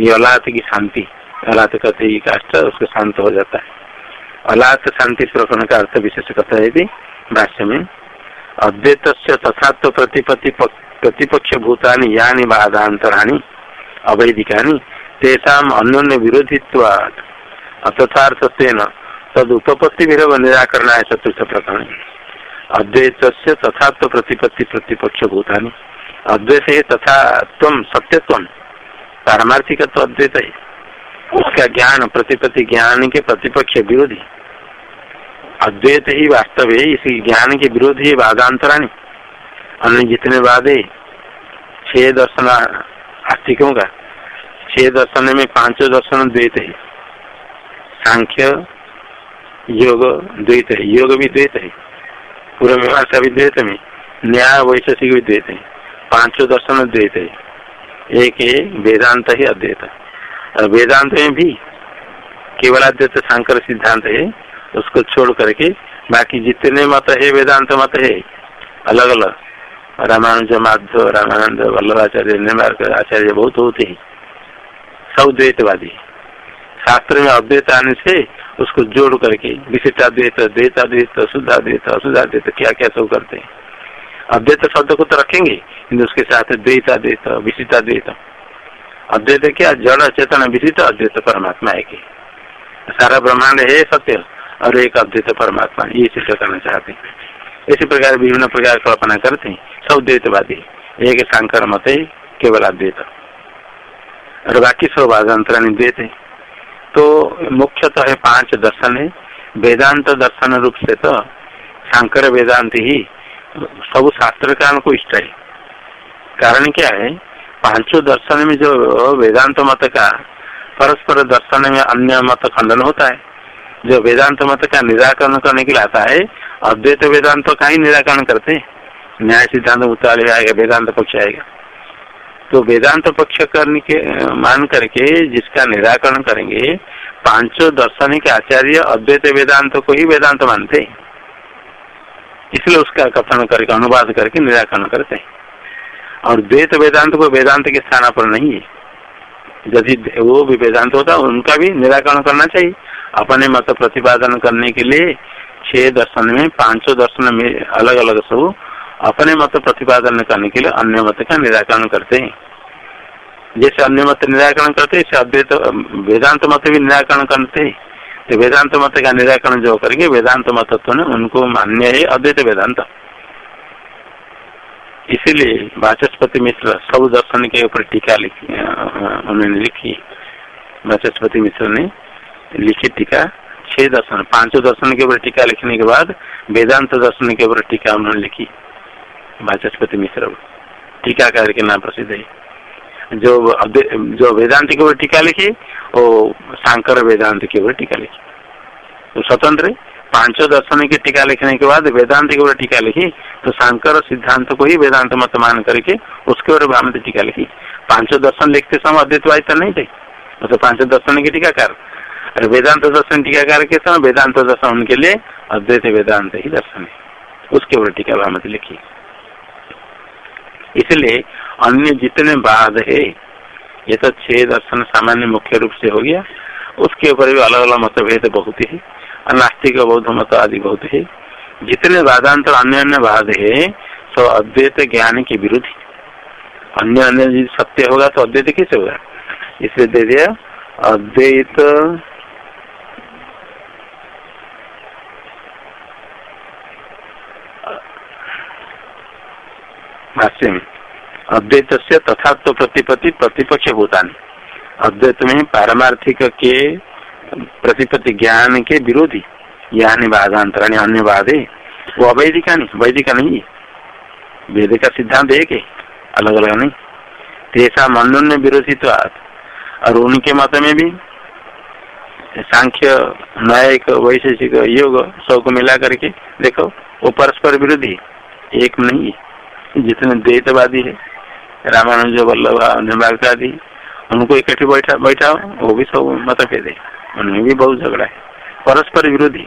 ये अलात की शांति। अलात कहते काष्ट उसको शांत हो जाता है। अलात शांति प्रकरण का अर्थ विशेष कथा है भाष्य में अद्वैत तथात्व प्रतिपति प्रतिपक्ष भूतानी यानी बाधांतराणी, अवैधिकानी तेषाम अन्योन्य विरोधित्व तथार्थ तद उपपत्ति निराकरण है चतुर्थ प्रकरण। अद्वैत से तथा तो प्रतिपत्ति प्रतिपक्ष भूतानी अद्वैत है तथा तुम सत्यत्व। पारमार्थिक तो अद्वैत। है उसका ज्ञान, प्रतिपत्ति ज्ञान के प्रतिपक्ष विरोधी। अद्वैत ही वास्तव है, इसी ज्ञान के विरोधी है वादांतराणी। अन्य जितने वाद, छह दर्शन आस्तिकों का, छह दर्शन में पाँचों दर्शन द्वैत है। सांख्य, योग, द्वैत है। योग भी द्वैत है। पूर्व मीमांसा भी द्वैत में न्याय वैशेषिक भी द्वैत है। पाँचों दर्शन द्वैत है। एक है वेदांत ही अद्वैत और वेदांत में भी केवल अद्वैत शंकर सिद्धांत है, उसको छोड़ करके बाकी जितने मत है, वेदांत मत है अलग अलग रामानुज, माधव, रामानंद, वल्लभाचार्य आचार्य बहुत होते हैं। सब द्वैतवादी। शास्त्र में अद्वैत आने से उसको जोड़ करके विशिष्टाद्वैत द्वैताद्वैत शुद्धाद्वैत अशुद्धाद्वैत क्या क्या सब करते हैं। अद्वैत शब्द को तो रखेंगे उसके साथ द्वैताद्वैत विशिष्टाद्वैत अद्वैत क्या? जड़, चेतन, विशिष्ट अद्वैत परमात्मा है। की सारा ब्रह्मांड है, सत्य। और एक अद्वैत परमात्मा, ये सिद्ध करना चाहते हैं। इसी प्रकार विभिन्न प्रकार कल्पना करते हैं। सब द्वैतवादी एक शंकर मत है, केवल अद्वैत और बाकी सब आदंतरण द्वैत है। तो मुख्यतः है पाँच दर्शन है। वेदांत दर्शन रूप से तो शंकर वेदांत ही सब शास्त्रकार को इष्ट है। कारण क्या है? पाँचों दर्शन में जो वेदांत मत का परस्पर दर्शन में अन्य मत खंडन होता है। जो वेदांत मत का निराकरण करने के लिए आता है, अद्वैत वेदांत का ही निराकरण करते हैं। न्याय सिद्धांत मुताबिक आएगा, वेदांत पक्ष आएगा। तो वेदांत पक्ष करने के, मान करके जिसका निराकरण करेंगे, पाँचों दर्शन के आचार्य अद्वैत वेदांत को ही वेदांत मानते इसलिए उसका कथन करके, अनुवाद करके निराकरण करते हैं। और द्वैत वेदांत को वेदांत के स्थान पर नहीं है। यदि वो भी वेदांत होता, उनका भी निराकरण करना चाहिए। अपने मत प्रतिपादन करने के लिए छह दर्शन में, पाँचों दर्शन में अलग अलग सब अपने मत प्रतिपादन करने के लिए अन्य मत का निराकरण करते हैं। जैसे अन्य मत निराकरण करते हैं अद्वैत वेदांत मत भी निराकरण करते हैं। तो वेदांत मत का निराकरण जो करेंगे, वेदांत मत तो ने उनको मान्य है अद्वैत वेदांत। इसीलिए वाचस्पति मिश्र सब दर्शन के ऊपर टीका लिखी उन्होंने लिखी। वाचस्पति मिश्र ने लिखी टीका, छह दर्शन, पाँचों दर्शन के ऊपर टीका लिखने के बाद वेदांत दर्शन के ऊपर टीका उन्होंने लिखी। वाचस्पति मिश्र टीका करके नाम प्रसिद्ध है। जो जो वेदांत के ऊपर टीका लिखी, वो शांकर वेदांत के ऊपर टीका लिखी। तो स्वतंत्र पाँचों दर्शन की टीका लिखने के बाद वेदांत के ऊपर टीका लिखी तो शंकर सिद्धांत को ही वेदांत मत मान करके उसके ऊपर भामत टीका लिखी। पाँचों दर्शन लिखते समय अद्वैतवादिता नहीं थे। तो पाँचों दर्शन के टीकाकार। अरे वेदांत दर्शन टीकाकार के समय वेदांत दर्शन उनके लिए अद्वैत वेदांत ही दर्शन है। उसके ऊपर टीका भामत लिखी। इसलिए अन्य जितने बाद है, ये तो छह दर्शन सामान्य मुख्य रूप से हो गया। उसके ऊपर भी अलग अलग मतभेद बहुत है, नास्तिक बौद्ध मत आदि बहुत है। जितने वादांतर अन्य अन्य वाद है तो अद्वैत ज्ञान के विरुद्ध। अन्य अन्य सत्य होगा तो अद्वैत कैसे होगा? इसलिए दे दिया, अद्वैत भाष्य। में अद्वैत से तथा तो प्रतिपत्ति प्रतिपक्ष भूतानी अद्वैत में पारमार्थिक के प्रतिपत्ति ज्ञान के विरोधी। यानी बाधांतराणी अन्य बाधे वो अवैधिका नहीं वैदिका नहीं। वेद का सिद्धांत एक है अलग अलग नहीं। तेसा मनोन्य विरोधी तो और उनके मत में भी। सांख्य न्यायिक वैशेषिक, योग सबको मिला करके देखो, वो परस्पर विरोधी। एक नहीं है। जितने द्वैतवादी है, रामानुज, वल्लभ अन्य आदि उनको इकट्ठे बैठा बैठा वो भी सब मतभेद है। उनमें भी बहुत झगड़ा है। परस्पर विरोधी।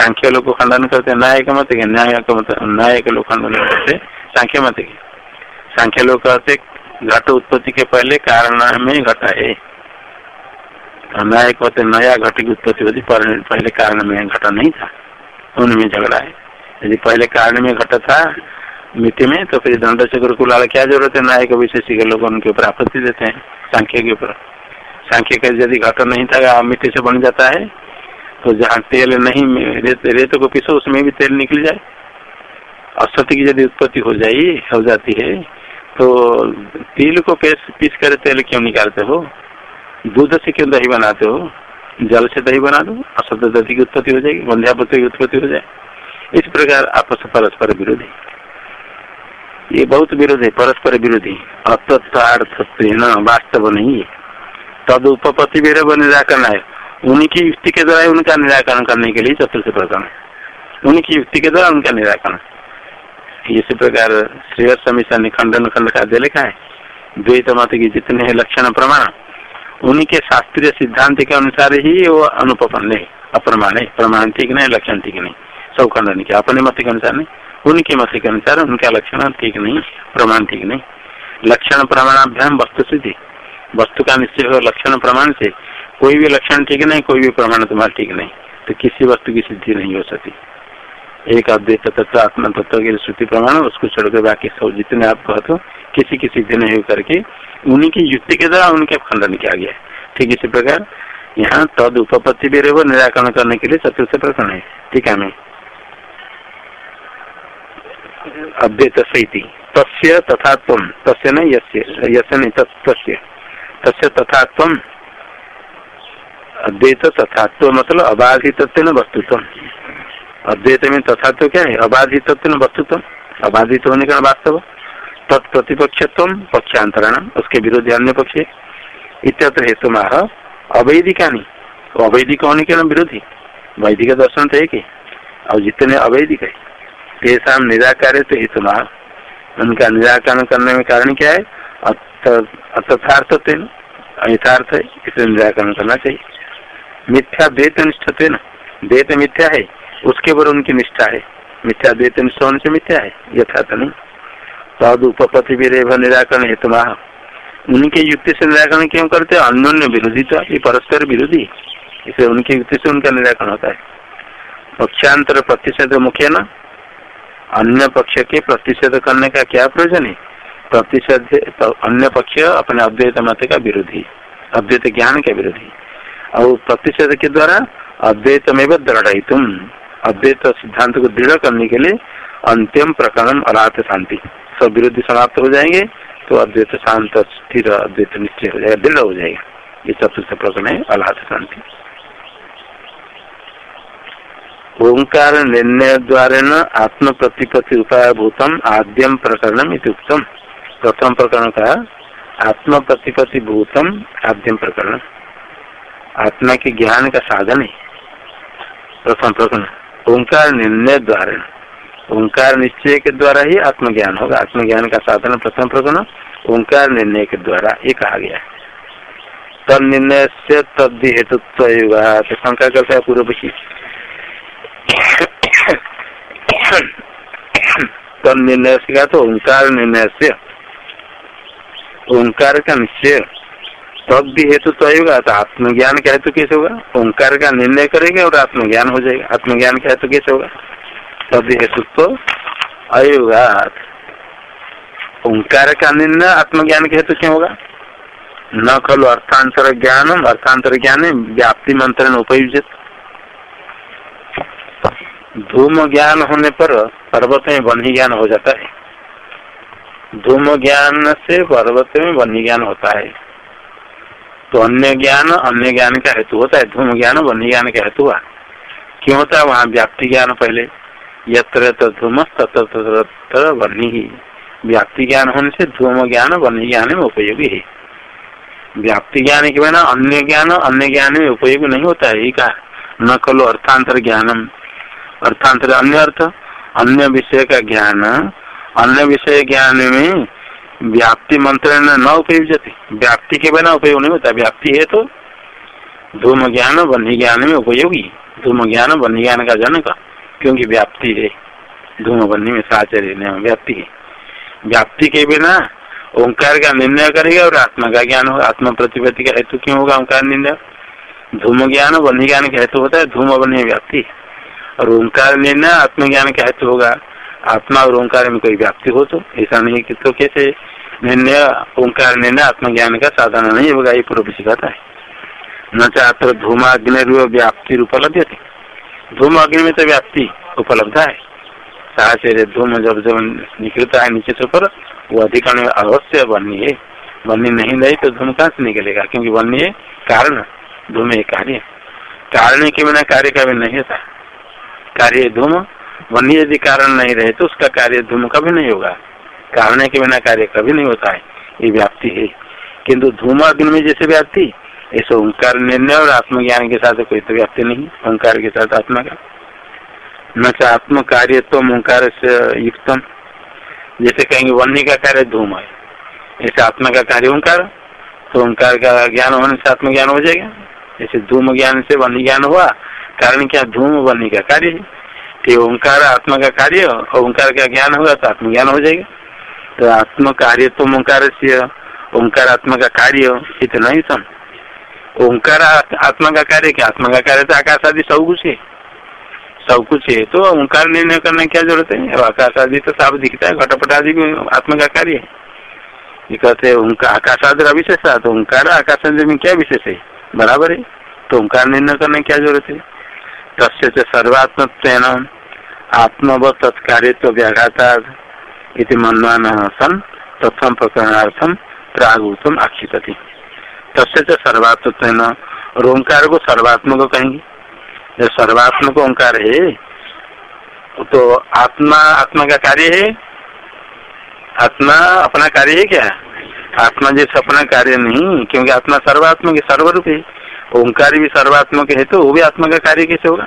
सांख्य लोग को खंडन करते न्याय का मत के न्याय का मत न्याय के लोग खंडन करते सांख्य मत के। सांख्य लोग कहते घट उत्पत्ति के पहले कारण में घटा है। न्याय कहते नया घट की उत्पत्ति होती पहले कारण में घटा नहीं था। उनमें झगड़ा है। यदि पहले कारण में घटा था मिट्टी में तो फिर दंड चक्र को लाल क्या ज़रूरत है? नायक विशेष लोग उनके ऊपर आपत्ति देते हैं, सांख्य के ऊपर। सांख्य का यदि घट नहीं था मिट्टी से बन जाता है तो जहाँ तेल नहीं रेत रेत को पीसो, उसमें भी तेल निकल जाए। असत्य की यदि उत्पत्ति हो जाए, हो जाती है तो तिल को पीस पीस कर तेल क्यों निकालते हो? दूध से क्यों दही बनाते हो? जल से दही बना दो, असत्य दही की उत्पत्ति हो जाएगी बंध्यापत्य की उत्पत्ति हो जाए। इस प्रकार आपस परस्पर विरोधी। ये बहुत विरोध है परस्पर विरोधी। अतत्वार्थत्व वास्तव नहीं है। तद उपपति भी निराकरण है। उनकी युक्ति के द्वारा उनका निराकरण करने के लिए चतुर्थ प्रकरण उनकी युक्ति के द्वारा उनका निराकरण। इसी प्रकार श्री समीक्षा ने खंडन खंड का दे लिखा है। द्वैत मत की जितने हैं लक्षण प्रमाण, उनके शास्त्रीय सिद्धांत के अनुसार ही वो अनुपन्न है। अप्रमाण है। प्रमाण ठीक नहीं, लक्षण ठीक नहीं। सब खंडन किया। अपने मत के अनुसार नहीं। उनके मत के अनुसार उनका लक्षण ठीक नहीं, प्रमाण ठीक नहीं। लक्षण प्रमाणाभ्याम वस्तु सिद्धि वस्तु का निश्चय हो लक्षण प्रमाण से, कोई भी लक्षण ठीक नहीं, कोई भी प्रमाण तुम्हारा ठीक नहीं। तो किसी वस्तु की सिद्धि नहीं हो सकती एक अद्वैत तत्व, आत्मा तत्व के श्रुति प्रमाण, उसको छोड़कर बाकी सब जितने आप कहते हो किसी की सिद्धि नहीं हो करके उन्हीं की युक्ति के द्वारा उनके खंडन किया गया। ठीक इसी प्रकार, यहाँ तद उपपत्ति भी निराकरण करने के लिए चतुर्थ प्रकरण है। ठीक है, मैं। अद्वैत तस्य तथा तम तस्य न यस्य नहीं तस्य। तस्य तथा अद्वैत तथात्व मतलब अबाधित वस्तुत्व अद्वैत में तथात्व क्या है? अबाधित वस्तुत्व अबाधित होने का वास्तव। तत्प्रतिपक्षत्व पक्षांतरण उसके विरोधी अन्य पक्ष। इत्यत्र हेतु माह अवैधिका नहीं अवैधिक होने के विरोधी वैदिक दर्शन तो एक और जितने अवैधिक है। तेसा निराकार तो हेतु उनका निराकरण करने में कारण क्या है? अतथार्थ यथार्थ है इसे निराकरण करना चाहिए। मिथ्या द्वैत निष्ठते न द्वैत मिथ्या है, उसके ऊपर उनकी निष्ठा है। मिथ्या द्वैत निष्ठा होने से मिथ्या है, यथार्थ नहीं। तद उपपति भी रेभ निराकरण हेतु उनके युक्ति से निराकरण क्यों करते हैं? अन्य विरोधी तो ये परस्पर विरोधी। इसे उनकी युक्ति से उनका निराकरण होता है। पक्षांतर प्रतिषेध मुख्य न? अन्य पक्ष के प्रतिषेध करने का क्या प्रयोजन है? प्रतिषेध तो अन्य पक्ष अपने अद्वैत मत का विरोधी, अद्वैत ज्ञान के विरोधी। और प्रतिषेध के द्वारा अद्वैत में दृढ़ तुम अद्वैत सिद्धांत को दृढ़ करने के लिए अंतिम प्रकरण अलात शांति। सब विरोधी समाप्त हो जाएँगे तो अद्वैत शांत, स्थिर, अद्वैत निश्चय हो जाएगा, दृढ़ हो जाएगा। ये चतुर्थ प्रकरण है अलात शांति। ओंकार निर्णय द्वारा आत्म प्रतिपत्ति उपाय भूतम आद्यम प्रकरण प्रथम प्रकरण का आत्म प्रतिपत्ति भूतम आद्यम प्रकरण। आत्मा के ज्ञान का साधन है। प्रथम प्रकरण, ओंकार निर्णय द्वारा ओंकार निश्चय के द्वारा ही आत्मज्ञान होगा। आत्मज्ञान का साधन प्रथम प्रकरण, ओंकार निर्णय के द्वारा ये कहा गया तद निर्णय से तद हेतुत्व युगा। शंका करता है पूर्व की तद निर्णय से कहा तो ओंकार निर्णय से ओंकार का निश्चय तब भी हेतु तो होगा तो आत्मज्ञान का हेतु कैसे होगा ओंकार का निर्णय करेंगे और आत्मज्ञान हो जाएगा आत्मज्ञान का हेतु कैसे होगा तब भी हेतु तो अयुगा ओंकार का निर्णय आत्मज्ञान के हेतु क्यों होगा न खलु अर्थांतर ज्ञानम अर्थांतर ज्ञान व्याप्ति मंत्र उपयुजित धूम ज्ञान होने पर पर्वत में बन्ही ज्ञान हो जाता है। धूम ज्ञान से पर्वत में बन्ही ज्ञान होता है। तो अन्य ज्ञान अन्य ज्ञान का हेतु होता है। धूम ज्ञान बन्ही ज्ञान का हेतु हुआ। क्यों होता है? वहाँ व्याप्ति ज्ञान पहले। यत्र धूम, तत्र बन्ही ही। व्याप्ति ज्ञान होने से धूम ज्ञान बन्ही ज्ञान में उपयोगी है। व्याप्ति ज्ञान के बिना अन्य ज्ञान अन्य ज्ञान में उपयोगी नहीं होता है। कहा न कलो अर्थांतर ज्ञानम। अर्थांतर अन्य अर्थ अन्य विषय का ज्ञान। अन्य विषय ज्ञान में व्याप्ति मंत्र न उपयुजते व्याप्ति के बिना उपयोग नहीं होता। व्याप्ति है तो धूम ज्ञान वन्य ज्ञान में उपयोगी। धूम ज्ञान वन्य ज्ञान का जनक, क्योंकि व्याप्ति है। धूम वन्य में साचर्य व्याप्ति है। व्याप्ति के बिना ओंकार का निर्णय करेगा और आत्मा का ज्ञान होगा। आत्मा प्रतिपत्ति का हेतु क्यों होगा ओंकार निर्णय? धूम ज्ञान वन्य ज्ञान का हेतु होता है। धूम वन्य व्याप्ति और ओंकार निर्णय आत्मज्ञान का हेतु होगा। आत्मा और ओंकार में कोई व्याप्ति हो तो ऐसा नहीं कि तो कैसे निर्णय ओंकार निर्णय आत्मज्ञान का साधन नहीं होगा, ये पूर्व सिखाता है। न चाहते धूमाग्नि व्याप्ति उपलब्ध थे धूम अग्नि में तो व्याप्ति उपलब्ध है। साहचर्य धूम जब जब निकलता है नीचे से ऊपर, वो अधिकरण अवश्य बनी है। बनी नहीं रही तो धूम कहाँ से निकलेगा? क्योंकि बनी है कारण। धूम कार्य कारण के बिना कार्य का भी नहीं होता। कार्य धूम वन्य यदि कारण नहीं रहे तो उसका कार्य धूम कभी नहीं होगा। कारण के बिना कार्य कभी नहीं होता है। ये व्याप्ति है। किंतु धूम अग्नि में जैसे व्याप्ति, ऐसे ओंकार निर्णय और आत्मज्ञान के साथ कोई तो व्याप्ति नहीं। ओंकार के साथ आत्मा का। न आत्म कार्य तो ओंकार से युक्तम। जैसे कहेंगे वन्य का कार्य धूम है। ऐसे आत्मा का कार्य ओंकार तो ओंकार का ज्ञान होने से आत्मज्ञान हो जाएगा। जैसे धूम ज्ञान से वन्य ज्ञान हुआ कारण क्या धूम बनने का कार्य है? कि ओंकार आत्मा का कार्य और ओंकार का ज्ञान होगा तो आत्मज्ञान हो जाएगा। तो आत्म कार्य तो ओंकार से ओंकार आत्मा का कार्य इतना ही सम ओंकार आत्मा का कार्य क्या? आत्मा का कार्य तो आकाश आदि सब कुछ है। सब कुछ है तो ओंकार निर्णय करने क्या ज़रूरत है? आकाश आदि तो साफ़ दिखता है, घटपट आदि आत्मा का कार्य है। ये कहते हैं आकाश आदि का विशेष तो ओंकार आकाश आदि में क्या विशेष है? बराबर है। तो ओंकार निर्णय करने क्या ज़रूरत है? तस्य सर्वात्म आत्मव तत्कार्य व्याघाता मनमान सन प्रथम प्रकरणार्थम प्रागुतम आक्षिपति तस्य सर्वात्म और ओंकार को सर्वात्मक कहेंगे जब सर्वात्मक ओंकार है तो आत्मा आत्मा का कार्य है? आत्मा अपना कार्य है क्या? आत्मा जैसे अपना कार्य नहीं, क्योंकि आत्मा सर्वात्मक सर्वरूप। है ओंकार भी सर्वात्मक है तो वो भी आत्मा का कार्य कैसे होगा?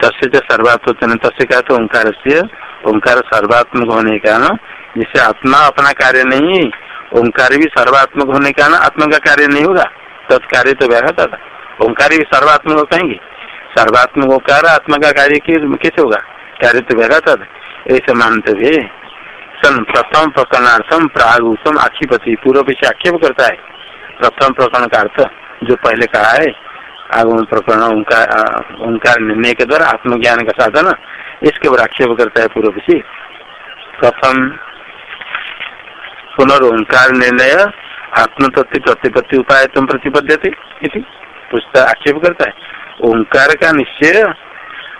तस्य जो सर्वात्म तस्य का तो ओंकार से, ओंकार सर्वात्मक होने का ना जिससे आत्मा अपना कार्य नहीं है ओंकार भी सर्वात्मक होने का ना आत्मा का कार्य नहीं होगा। तत्कार्य तो व्याघात था। ओंकार भी सर्वात्मक कहेंगे सर्वात्मक ओंकार आत्मा का कार्य कैसे होगा? कार्य तो व्याघात ऐसे मानते हुए, सन प्रथम प्रकरणार्थम प्राग उत्तम आक्षेपति, पूर्व पीछे आक्षेप करता है। प्रथम प्रकरण का अर्थ जो पहले कहा है आगमन प्रकरण उनका निर्णय के द्वारा आत्मज्ञान का साधन, इसके ऊपर आक्षेप करता है पूर्व से प्रथम पुनर्ओंकार निर्णय, आत्मतत्व प्रतिपत्ति उपाय तुम प्रतिपद्यते पूछता आक्षेप करता है। ओंकार का निश्चय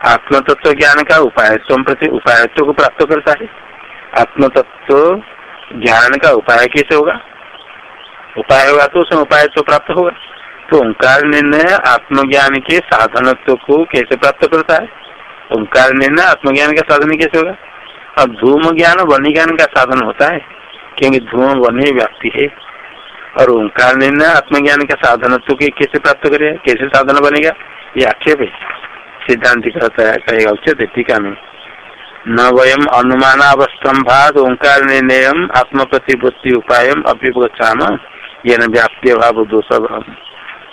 आत्म तत्व ज्ञान का उपाय प्रति, उपायत्व को प्राप्त करता है। आत्म तत्व ज्ञान का उपाय कैसे होगा? उपाय होगा तो उसमें उपाय तो प्राप्त होगा। तो ओंकार निर्णय आत्मज्ञान के साधनत्व को कैसे प्राप्त करता है? ओंकार निर्णय आत्मज्ञान का साधन कैसे होगा? अब धूम ज्ञान वन्य ज्ञान का साधन होता है, क्योंकि धूम वन्य व्याप्ति है। और ओंकार निर्णय आत्मज्ञान का साधनत्व के कैसे प्राप्त करेगा? कैसे साधन बनेगा? ये आक्षेप है। सिद्धांत कहता है, कहेगा उचित टीका में, न वयम अनुमानावस्तंभात ओंकार निर्णय आत्म प्रतिपत्ति उपाय अभ्युपगछाम ये न व्याप्ति भाव दोष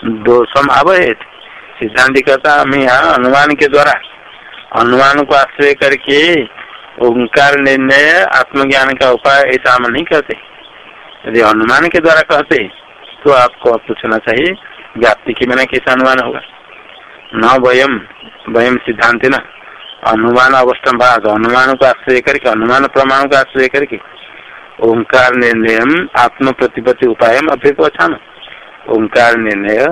दोषम अवहित सिद्धांत कहता हमें यहाँ अनुमान के द्वारा अनुमान को आश्रय करके ओंकार निर्णय, आत्मज्ञान का उपाय ऐसा हम नहीं कहते। यदि अनुमान के द्वारा कहते तो आपको पूछना चाहिए, व्याप्ति के बिना कैसा अनुमान होगा? न वयम वयम सिद्धांत न। अनुमान अवस्थान अनुमान को आश्रय करके अनुमान प्रमाण को आश्रय करके ओंकार निर्णय आत्म प्रतिपत्ति उपाय अभ्युपछान ओंकार निर्णय,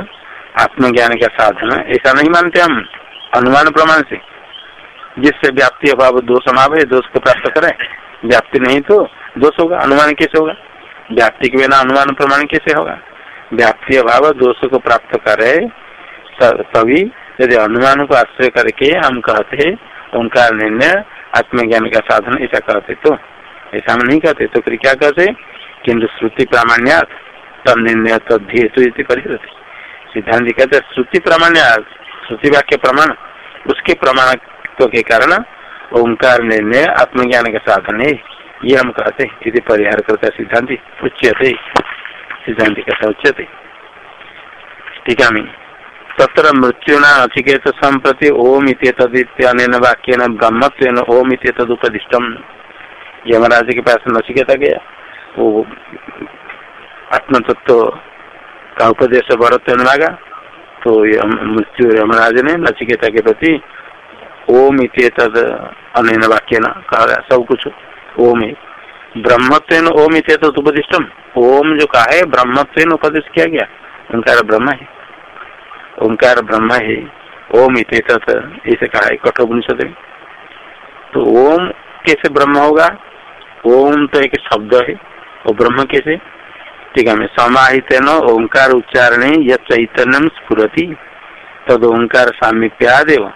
आत्मज्ञान का साधन, ऐसा नहीं मानते हम। अनुमान प्रमाण से। जिससे व्याप्ति अभाव दोष है, दोष को प्राप्त करें। व्याप्ति नहीं तो दोष होगा, अनुमान कैसे होगा? व्याप्ति के बिना अनुमान प्रमाण कैसे होगा? व्याप्ति अभाव दोष को प्राप्त करे तभी यदि अनुमान को आश्रय करके हम कहते ओंकार निर्णय, आत्मज्ञान का साधन, ऐसा कहते तो। ऐसा हम नहीं कहते तो फिर क्या कहते? किन्तु श्रुति प्रामाण्य तब निर्णय तद्धेतु परिहते। सिद्धांत कहते श्रुति प्रामाण्य श्रुति वाक्य प्रमाण? उसके प्रमाण के कारण ओंकार निर्णय आत्मज्ञान का साधन है। ये हम कहते हैं। यदि परिहार करता सिद्धांति। उच्यते। सिद्धांति कहता उच्यते। ठीक है तत्र मृत्युना अचिकेत संप्रति ओम इतन वाक्य न ब्रह्मत्व ओम इत तदुपदिष्टम। यमराज के पास नचिकेता गया। वो आत्म तत्व का उपदेश भरत मांगा तो मृत्यु यमराज ने नचिकेता के प्रति ओम इत अन वाक्य न कहा सब कुछ ओम ब्रह्मत्व ओम इत उपदिष्टम। ओम जो कहा है ब्रह्मत्व उपदेश किया गया। उनका ब्रह्म है। ओंकार ब्रह्म है, ओम इत ऐसे कहा है कठोपनिषद। में तो ओम कैसे ब्रह्म होगा? ओम तो एक शब्द है, और ब्रह्म कैसे? ठीक है समाहित न ओंकार उच्चारण यह चैतन्य स्फुरति। तद ओंकार सामीप्यादेव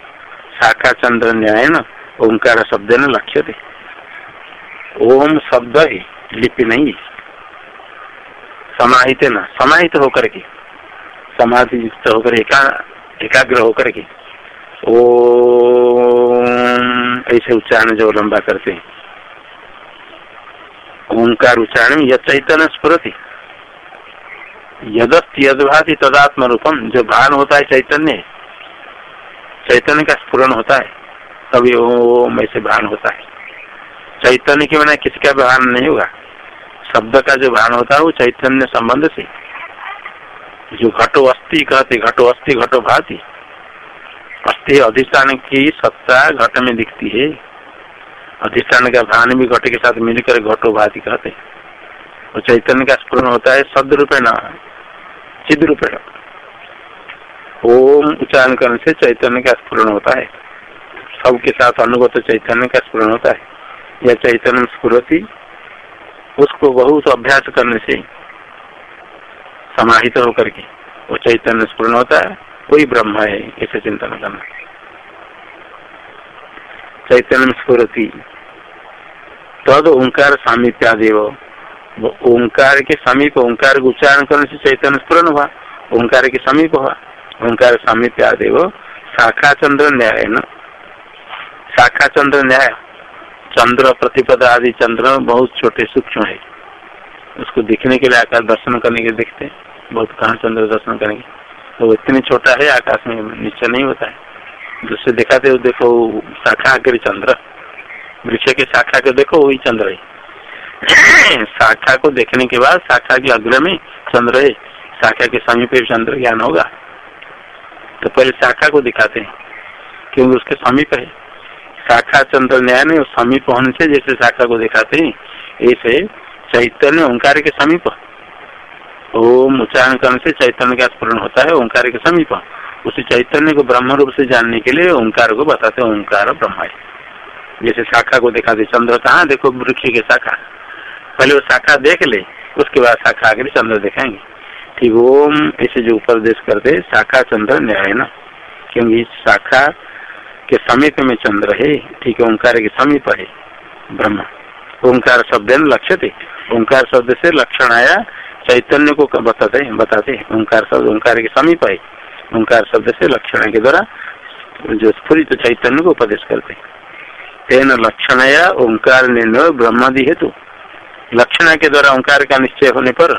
शाखा चंद्र न्याय न ओंकार शब्द न लक्ष्य थे ओम शब्द है लिपि नहीं। है समाहित न समाहित होकर के। समाधि युक्त होकर एका, एकाग्र होकर के। ओ ऐसे उच्चारण जो लंबा करते हैं। ओंकार उच्चारण यह चैतन्य स्फुरति। यदस्त यदभाति तदात्म रूपम जो भान होता है चैतन्य चैतन्य का स्फुरन होता है, तभी ओम ऐसे भान होता है। चैतन्य के बिना किसका भान नहीं होगा? शब्द का जो भान होता है वो चैतन्य संबंध से। जो घटो अस्थि कहते, घटो अस्थि घटो भाती। अस्थि अधिष्ठान की सत्ता घट में दिखती है। अधिष्ठान का भान भी घट के साथ मिलकर घटो भाती कहते। और चैतन्य का स्पूर्ण होता है शब्द रूपे न चिद रूपे ओम। उच्चारण करने से चैतन्य का स्पूर्ण होता है। सबके साथ अनुगत चैतन्य का स्पूर्ण होता है। यह चैतन्य स्फूर्ति उसको बहुत अभ्यास करने से समाहित होकर के वो चैतन्य स्पूर्ण होता है। वही ब्रह्म है ऐसे चिंतन करना। चैतन्य स्फूर्ति। तद ओंकार सामीप्यादेव ओंकार के समीप ओंकार के उच्चारण करने से चैतन्य स्पूर्ण हुआ। ओंकार के समीप हुआ। ओंकार सामीप्यादेव शाखा चंद्र न्याय न शाखा चंद्र न्याय। चंद्र प्रतिपद आदि चंद्र बहुत छोटे सूक्ष्म है। उसको दिखने के लिए आकाश दर्शन करने के देखते हैं। बहुत कहा चंद्र दर्शन करेंगे। तो इतने छोटा है, आकाश में नीचे नहीं होता है। दूसरे दिखाते हो देखो, शाखा आकर चंद्र। वृक्ष के शाखा को देखो, वही चंद्र है। शाखा को देखने के बाद शाखा के अग्र में चंद्र है। शाखा के समीप चंद्र ज्ञान होगा। तो पहले शाखा को दिखाते हैं क्योंकि उसके समीप है। शाखा चंद्र न्याय में समीप होने से जैसे शाखा को दिखाते हैं, ऐसे चैतन्य ओंकार के समीप। ओम उच्चारण करने से चैतन्य का स्पूर्ण होता है ओंकार के समीप। उसी चैतन्य को ब्रह्म रूप से जानने के लिए ओंकार को बताते हैं, ओंकार ब्रह्म जैसे शाखा को दिखाते चंद्र कहा देखो, वृक्ष के शाखा। पहले वो शाखा देख ले, उसके बाद शाखा आगे चंद्र दिखाएँगे। ठीक, ओम, ऐसे जो उपदेश करते शाखा चंद्र न्याय ना? क्योंकि शाखा के समीप में चंद्र है, ठीक है ओंकार के समीप है, ब्रह्म। ओंकार शब्द है लक्ष्य थे ओंकार शब्द से लक्षण आया, चैतन्य को बताते हैं, बताते ओंकार शब्द, ओंकार के समीप है। ओंकार शब्द से लक्षण के द्वारा जो स्फुरित चैतन्य को उपदेश करते तेन लक्षण या ओंकार निर्णय ब्रह्मादि हेतु। लक्षण के द्वारा ओंकार का निश्चय होने पर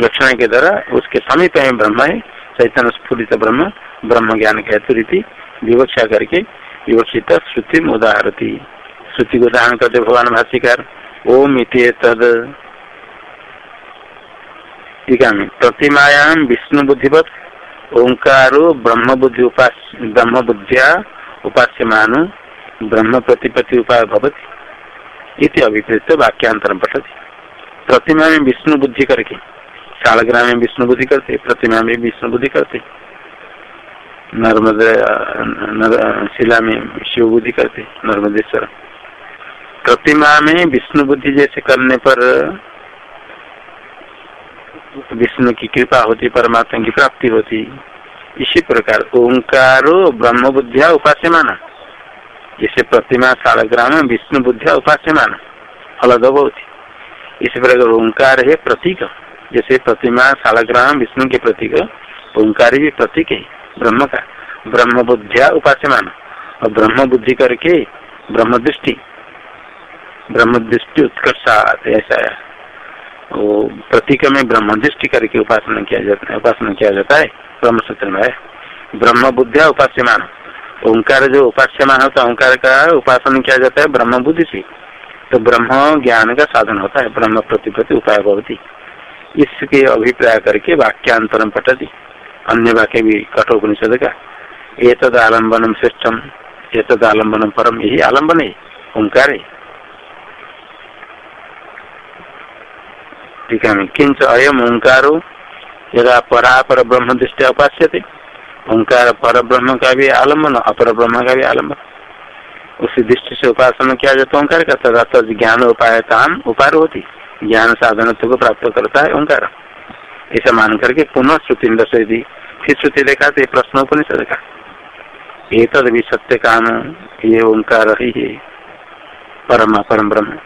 लक्षण के द्वारा उसके समीप में ब्रह्म है चैतन्य स्फुरित ब्रह्म ब्रह्म ज्ञान के हेतु रीति विवक्षा करके विवक्षित श्रुति उदाहरती। श्रुति को उदाहरण करते भगवान भाषिकार ओम तद प्रतिमायाम विष्णु बुद्धिवत, ओंकारो ब्रह्म बुद्धि उपास ब्रह्म बुद्धिया उपास्य मानो ब्रह्म प्रतिपत्ति उपाय भवती इति अभिप्रेत वाक्यांतर पठती। प्रतिमा में विष्णु बुद्धि करके। शालग्राम में विष्णु बुद्धि करते प्रतिमा में विष्णु बुद्धि करते। नर्मदा शिला में शिव बुद्धि करते, नर्मदेश्वर। प्रतिमा में विष्णु बुद्धि जैसे करने पर विष्णु की कृपा होती, परमात्मा की प्राप्ति होती। इसी प्रकार ओंकारो ब्रह्म बुद्धिया उपास्य माना जैसे प्रतिमा सालग्राम विष्णु बुद्धिया उपास्यमान। अलग होती इसी प्रकार ओंकार है प्रतीक। जैसे प्रतिमा सालग्राम विष्णु के प्रतीक, ओंकार भी प्रतीक है, ब्रह्म का। ब्रह्म बुद्धिया उपास्यमान। और ब्रह्म बुद्धि करके ब्रह्म दृष्टि। ब्रह्म दृष्टि उत्कर्ष, ऐसा है। वो प्रतीक में ब्रह्म दृष्टि करके उपासना किया जाता है, उपासना किया जाता है, ब्रह्म सूत्र में ब्रह्म बुद्धिया उपास्यमान। ओंकार जो उपास्यमान होता है, ओंकार का उपासना किया जाता है, ब्रह्म बुद्धि से। तो ब्रह्म ज्ञान का साधन होता है, ब्रह्म प्रतिपति उपाय भवती इसके अभिप्राय करके वाक्यांतरम पटती अन्य वाक्य भी कठोपनिषद का। ये तद आलम्बनम श्रेष्ठम ये तद आलम्बनम परम यही आलंबन है ओंकार किंच अयम ओंकारो, यदा परापर ब्रह्म दृष्टि उपास्य थे ओंकार पर ब्रह्म का भी आलंबन अपर ब्रह्म का भी आलंबन। उसी दृष्टि से उपासना किया जाता ओंकार का तथा तद ज्ञान उपाय ताम उपार होती। ज्ञान साधन को प्राप्त करता है ओंकार। ऐसा मान करके पुनः श्रुति दी फिर श्रुति देखा तो प्रश्न उपनिषद का। ये तद भी सत्य काम, ये ओंकार ही है। परम परम ब्रह्म।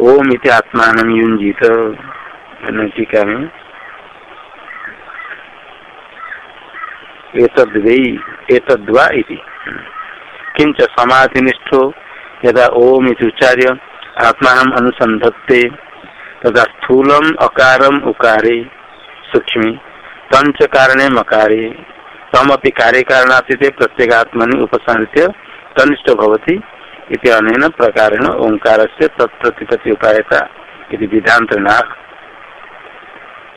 ओम इति आत्मान युंजित टीका में एतद्वा इति। किंच समाधिनिष्ठो यदा ओम उच्चार्य आत्मान अनुसंधत्ते तदा स्थूलम अकारम उकारे, सूक्ष्मी पंच कारणे मकारे, तमपि कार्य कारणातीते प्रत्येगात्मनि उपसंहृत्य तनिष्ठ भवति इति अनेन प्रकारेण ओंकार से तत्प्रतिपत्ति उपायता विधांत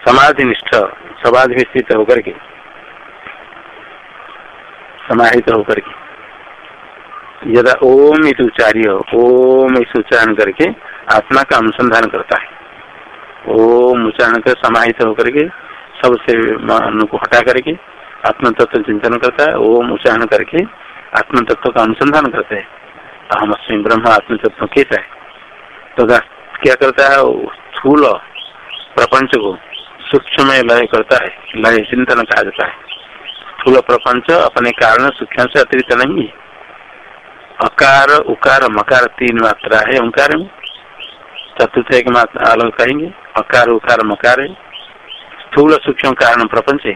समाधि निष्ठ समाधि स्थित होकर के समाहित होकर के। यदा ओम इत उच्चार्य ओम इस उच्चारण करके आत्मा का अनुसंधान करता है। ओम उच्चारण कर समाहित होकर के सबसे मन को हटा करके आत्म तत्व चिंतन करता है। ओम उच्चारण करके आत्म तत्व का अनुसंधान करते हैं। अहम अस्मी ब्रह्म आत्म तत्व कैसा है तो क्या करता है? स्थूल प्रपंच को सूक्ष्म लय करता है। लय चिंतन कहा जाता है। स्थूल प्रपंच, अपने कारण सूक्ष्म से अतिरिक्त नहीं अकार, उकार, मकार तीन मात्रा है, ओंकार में। चतुर्थ एक मात्रा अलग कहेंगे, अकार, उकार, मकार स्थूल सूक्ष्म कारण प्रपंच है।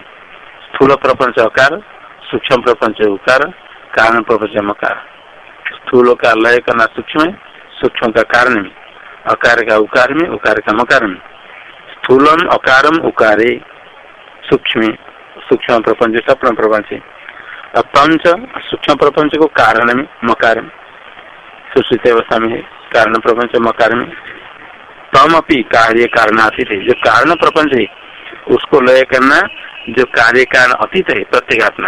स्थूल प्रपंच अकार, सूक्ष्म प्रपंच उकार, कारण प्रपंच मकार। स्थूल का लय करना सूक्ष्म है, सूक्ष्म का कारण में। अकार का उकार में, उकार का मकार में। स्थूलम, अकारम, उकारे, सूक्ष्म सूक्ष्म प्रपंच सप्न प्रपंच। पंच सूक्ष्म प्रपंच को कारण में मकार में अवस्था में कारण प्रपंच मकार में तम अपनी कार्य कारण अतीत है। जो कारण प्रपंच है, उसको लय करना, जो कार्य कारण अतीत है, प्रत्येगात्मा।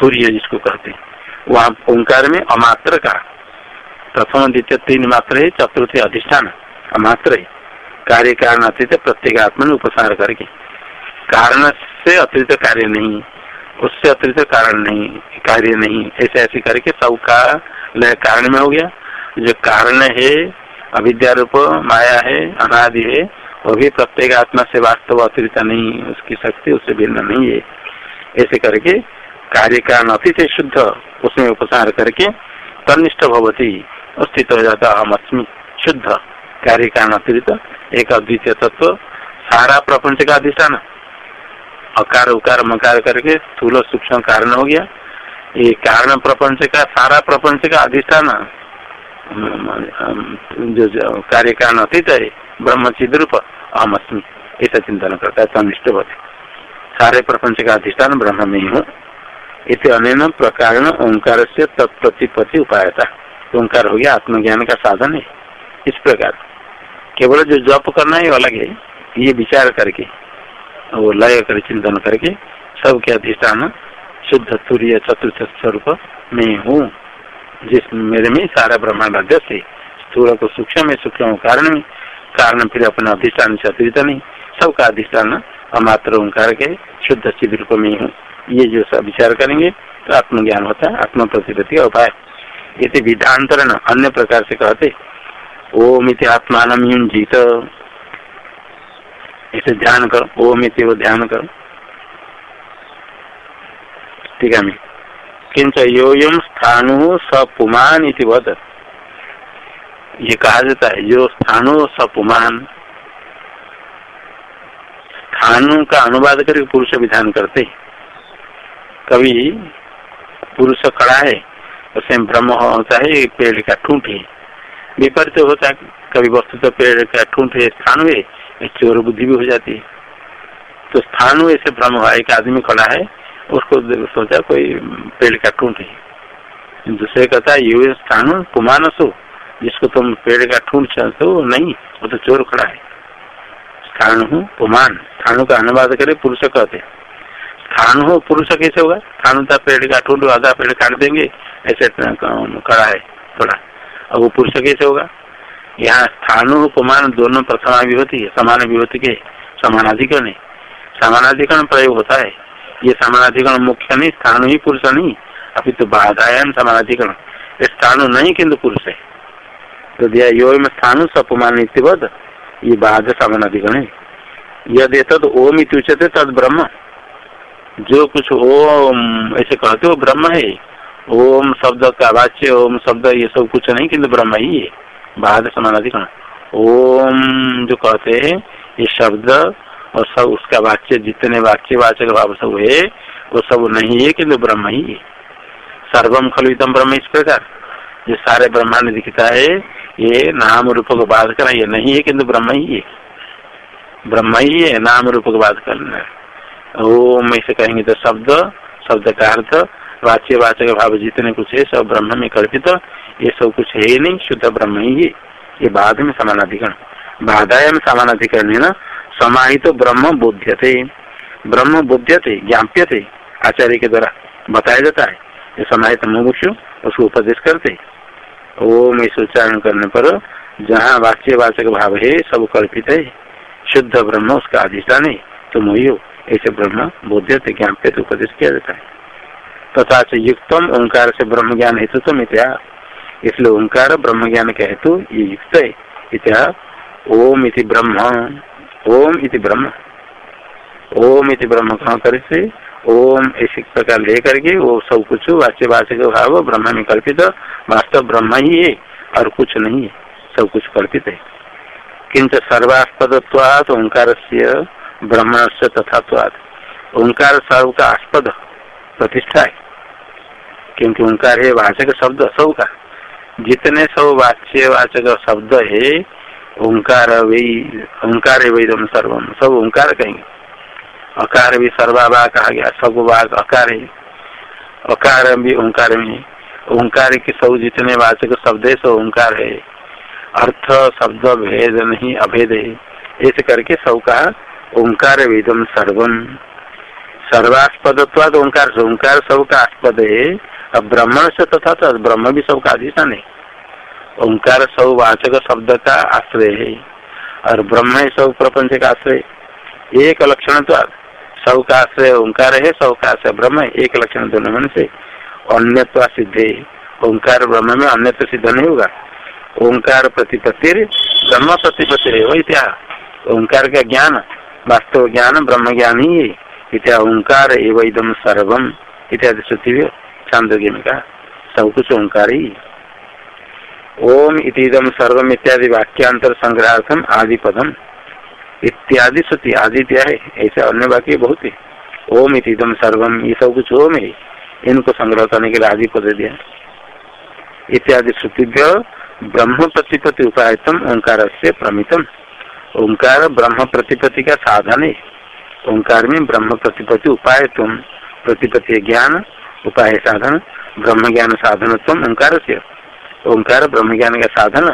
सूर्य जिसको कहते हैं। वहाँ ओंकार में अमात्र का। प्रथम, द्वितीय, तीन मात्र है, चतुर्थ अधिष्ठान अमात्र है। कार्य कारण अतिरिक्त प्रत्येक आत्मा उपसार करके। कारण से अतिरिक्त कार्य नहीं, उससे अतिरिक्त कारण नहीं, कार्य नहीं। ऐसे ऐसे करके सब का लय कारण में हो गया। जो कारण है, अविद्या रूप, माया है, अनादि है, वो भी प्रत्येक आत्मा से वास्तव अतिरिक्त नहीं, उसकी शक्ति उससे भिन्न नहीं है। ऐसे करके कार्य कारण अतिथि शुद्ध, उसमें उपसार करके तनिष्ठ भवती, स्थित हो जाता हम अस्मी, शुद्ध। कार्य कारण अतिरिक्त एक अद्वितीय तत्व, सारा प्रपंच का अधिष्ठान। अकार उकार मकार करके स्थूल सूक्ष्म कारण हो गया। ये कारण प्रपंच का, सारा प्रपंच का अधिष्ठान जो कार्य कारण अतीत है ब्रह्म चिद रूप अहम अस्मी ऐसा चिंतन करता है तनिष्ठ होते। सारे प्रपंच का अधिष्ठान ब्रह्म में ही हूँ। इसे अन प्रकार ओंकार से तत्प्रतिपत्ति उपाय था ओंकार हो गया, आत्मज्ञान का साधन है। इस प्रकार। केवल जो जप करना है अलग है, ये विचार करके वो लय कर चिंतन करके सबके अधिष्ठान शुद्ध सूर्य चतुर्थ स्वरूप में हूँ। जिस मेरे में सारा ब्रह्मांड अध्यक्ष स्थूल को सूक्ष्म में सूक्ष्म कारण में कारण फिर अपने अधिष्ठान से अतिरिक्त नहीं। सबका अधिष्ठान अमात्र ओंकार के शुद्ध सिद्ध रूप में हूँ। ये जो सब विचार करेंगे तो आत्मज्ञान होता है आत्म प्रतिपत्ति का उपाय। ये विधांतरण अन्य प्रकार से कहते, ओम इति आत्मान जीत इसे ध्यान करो, ओम इति वो ध्यान करो। ठीक है किंच योयम स्थानु सपुमान इति वद। ये कहा जाता है जो स्थानु सपुमान। स्थानु का अनुवाद करके पुरुष विधान करते कभी पुरुष खड़ा है उसमें ब्रह्म होता है, पेड़ का ठूंठ है। विपरीत होता है, कभी वस्तु तो पेड़ का ठूंठ है, स्थान है। चोर बुद्धि भी हो जाती है। तो स्थान ऐसे भ्रम हुआ, एक आदमी खड़ा है, उसको सोचा कोई पेड़ का ठूंठ है दूसरे कहता है, ये स्थान कुमान सो जिसको तुम पेड़ का ठूंठ चाहते हो, नहीं, वो तो चोर खड़ा है। स्थान हूँ, कुमान। स्थानु का अनुवाद करे, पुरुष कहते स्थान हो, पुरुष कैसे होगा? स्थान था पेड़ का ठूंठ आधा पेड़ काट देंगे, ऐसे खड़ा है, थोड़ा। अब वो पुरुष कैसे होगा? यहाँ स्थानु उपमान दोनों प्रथमा विभूति है समान विभूति के समानाधिकरण है। समानाधिकरण प्रयोग होता है। ये समानाधिकरण मुख्य नहीं, स्थानु ही पुरुष नहीं, अभी तो बाधायाम समानाधिकरण। स्थानु नहीं किन्तु पुरुष है। तो दिया यो में स्थानु सपमान ये बाध समानाधिकरण है। यद तद ओम उच्चते तद ब्रह्म। जो कुछ ओम, ऐसे कहते हो ब्रह्म है। ओम शब्द का वाच्य, ओम शब्द, ये सब कुछ नहीं किन्तु ब्रह्म ही है। बाद समानाधिकरण ओम जो कहते हैं, ये शब्द और सब उसका वाक्य जितने वाक्य वाचक भाव सब है, वो सब नहीं है किन्तु ब्रह्म ही है। सर्वम खलुतम ब्रह्म इस प्रकार। जो सारे ब्रह्मांड दिखता है, ये नाम रूप को बाध करना, ये नहीं है किन्तु ब्रह्म ही है। ब्रह्म ही है, नाम रूप को बाध करना। ओम ऐसे कहेंगे तो शब्द शब्द का अर्थ, वाच्य वाचक भाव जितने कुछ है, सब ब्रह्म में कल्पित ये सब कुछ है नहीं, शुद्ध ब्रह्म ही है। ये बाद में समानाधिकरण। बाधायाम समानाधिकरण है ना, समाहित तो ब्रह्म बोध्यते। ब्रह्म बोध्यते, ज्ञाप्यते, आचार्य के द्वारा बताया जाता है। ये समाहित मुमुक्षु, उसको उपदेश करते। ओम इस उच्चारण करने पर जहाँ वाच्य वाचक भाव है, सब कल्पित है। शुद्ध ब्रह्म उसका अधिष्ठान है, तुम वही हो ऐसे ब्रह्म बोध्यते ज्ञाप्य उपदेश किया जाता है। तथा से युक्तम, ओंकार से ब्रह्म ज्ञान हेतु तो मित्या इसलिए ओंकार ब्रह्म ज्ञान के हेतु ये युक्त है। इत्या ओम इति ब्रह्म, ओम इति ब्रह्म, ओम इति ब्रह्म कहा करे ओम इसी प्रकार ले करके वो सब कुछ वाच्य वाचक भाव ब्रह्म में कल्पित, वास्तव ब्रह्म ही है और कुछ नहीं है। सब कुछ कल्पित है। किंच सर्वास्पद ओंकार से ब्रह्मण से तथा ओंकार सर्व का आस्पद प्रतिष्ठा है। क्योंकि ओंकार है वाचक शब्द सब का। जितने सब वाच्य वाचक शब्द है, ओंकार वही ओंकार वही सर्वम, सब ओंकार कहेंगे। अकार भी सर्वाभा कहा गया, सब वाक अकार है। अकार भी ओंकार में ओंकार के सब जितने वाचक शब्द है, सब ओंकार है। अर्थ, शब्द, भेद नहीं, अभेद है। ऐसे करके सब का ओंकार वेदम सर्वम। सर्वास्पद ओंकार से ओंकार सबका आस्पद है। अब ब्राह्मण से तथा तो ब्रह्म भी सबका अधिष्ठान है ओंकार सब वाचक शब्द का आश्रय है। और ब्रह्म है सब प्रपंच का आश्रय। एक लक्षण तो सब का आश्रय ओंकार है सब का आश्रय ब्रह्म एक लक्षण दोनों मन से अन्य सिद्ध है। ओंकार ब्रह्म में अन्य सिद्ध नहीं होगा। ओंकार प्रतिपत्ति ब्रह्म प्रतिपत्ति है वही क्या ओंकार का ज्ञान, वास्तव ज्ञान, ब्रह्म ज्ञान ही है। इत्या ओंकार एवं सर्वम इत्यादि श्रुति चांदोग्य में कहा सब कुछ ओंकार ही ओम इतम सर्वम इत्यादि वाक्यांतर संग्रहार्थम आदि पदम इत्यादि श्रुति आदित्य है। ऐसे अन्य वाक्य बहुत है। ओम इतम सर्वम ये सब कुछ ओम है। इनको संग्रह करने के लिए आदि पद दिया। इत्यादि श्रुतिभ्य ब्रह्म प्रतिपत्ति उपायतम ओंकार से प्रमितम। ओंकार ब्रह्म प्रतिपत्ति का साधन है। ओंकार में ब्रह्म प्रतिपत्ति उपाय तुम प्रतिपत्ति ज्ञान, उपाय साधन ब्रह्म ज्ञान साधन तुम ओंकार से ओंकार ब्रह्म ज्ञान का साधन,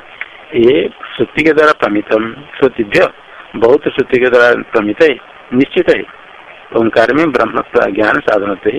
ये श्रुति के द्वारा प्रमितम। श्रुतिभ्य, बहुत श्रुति के द्वारा प्रमित है, निश्चित है। ओंकार में ब्रह्म ज्ञान साधन है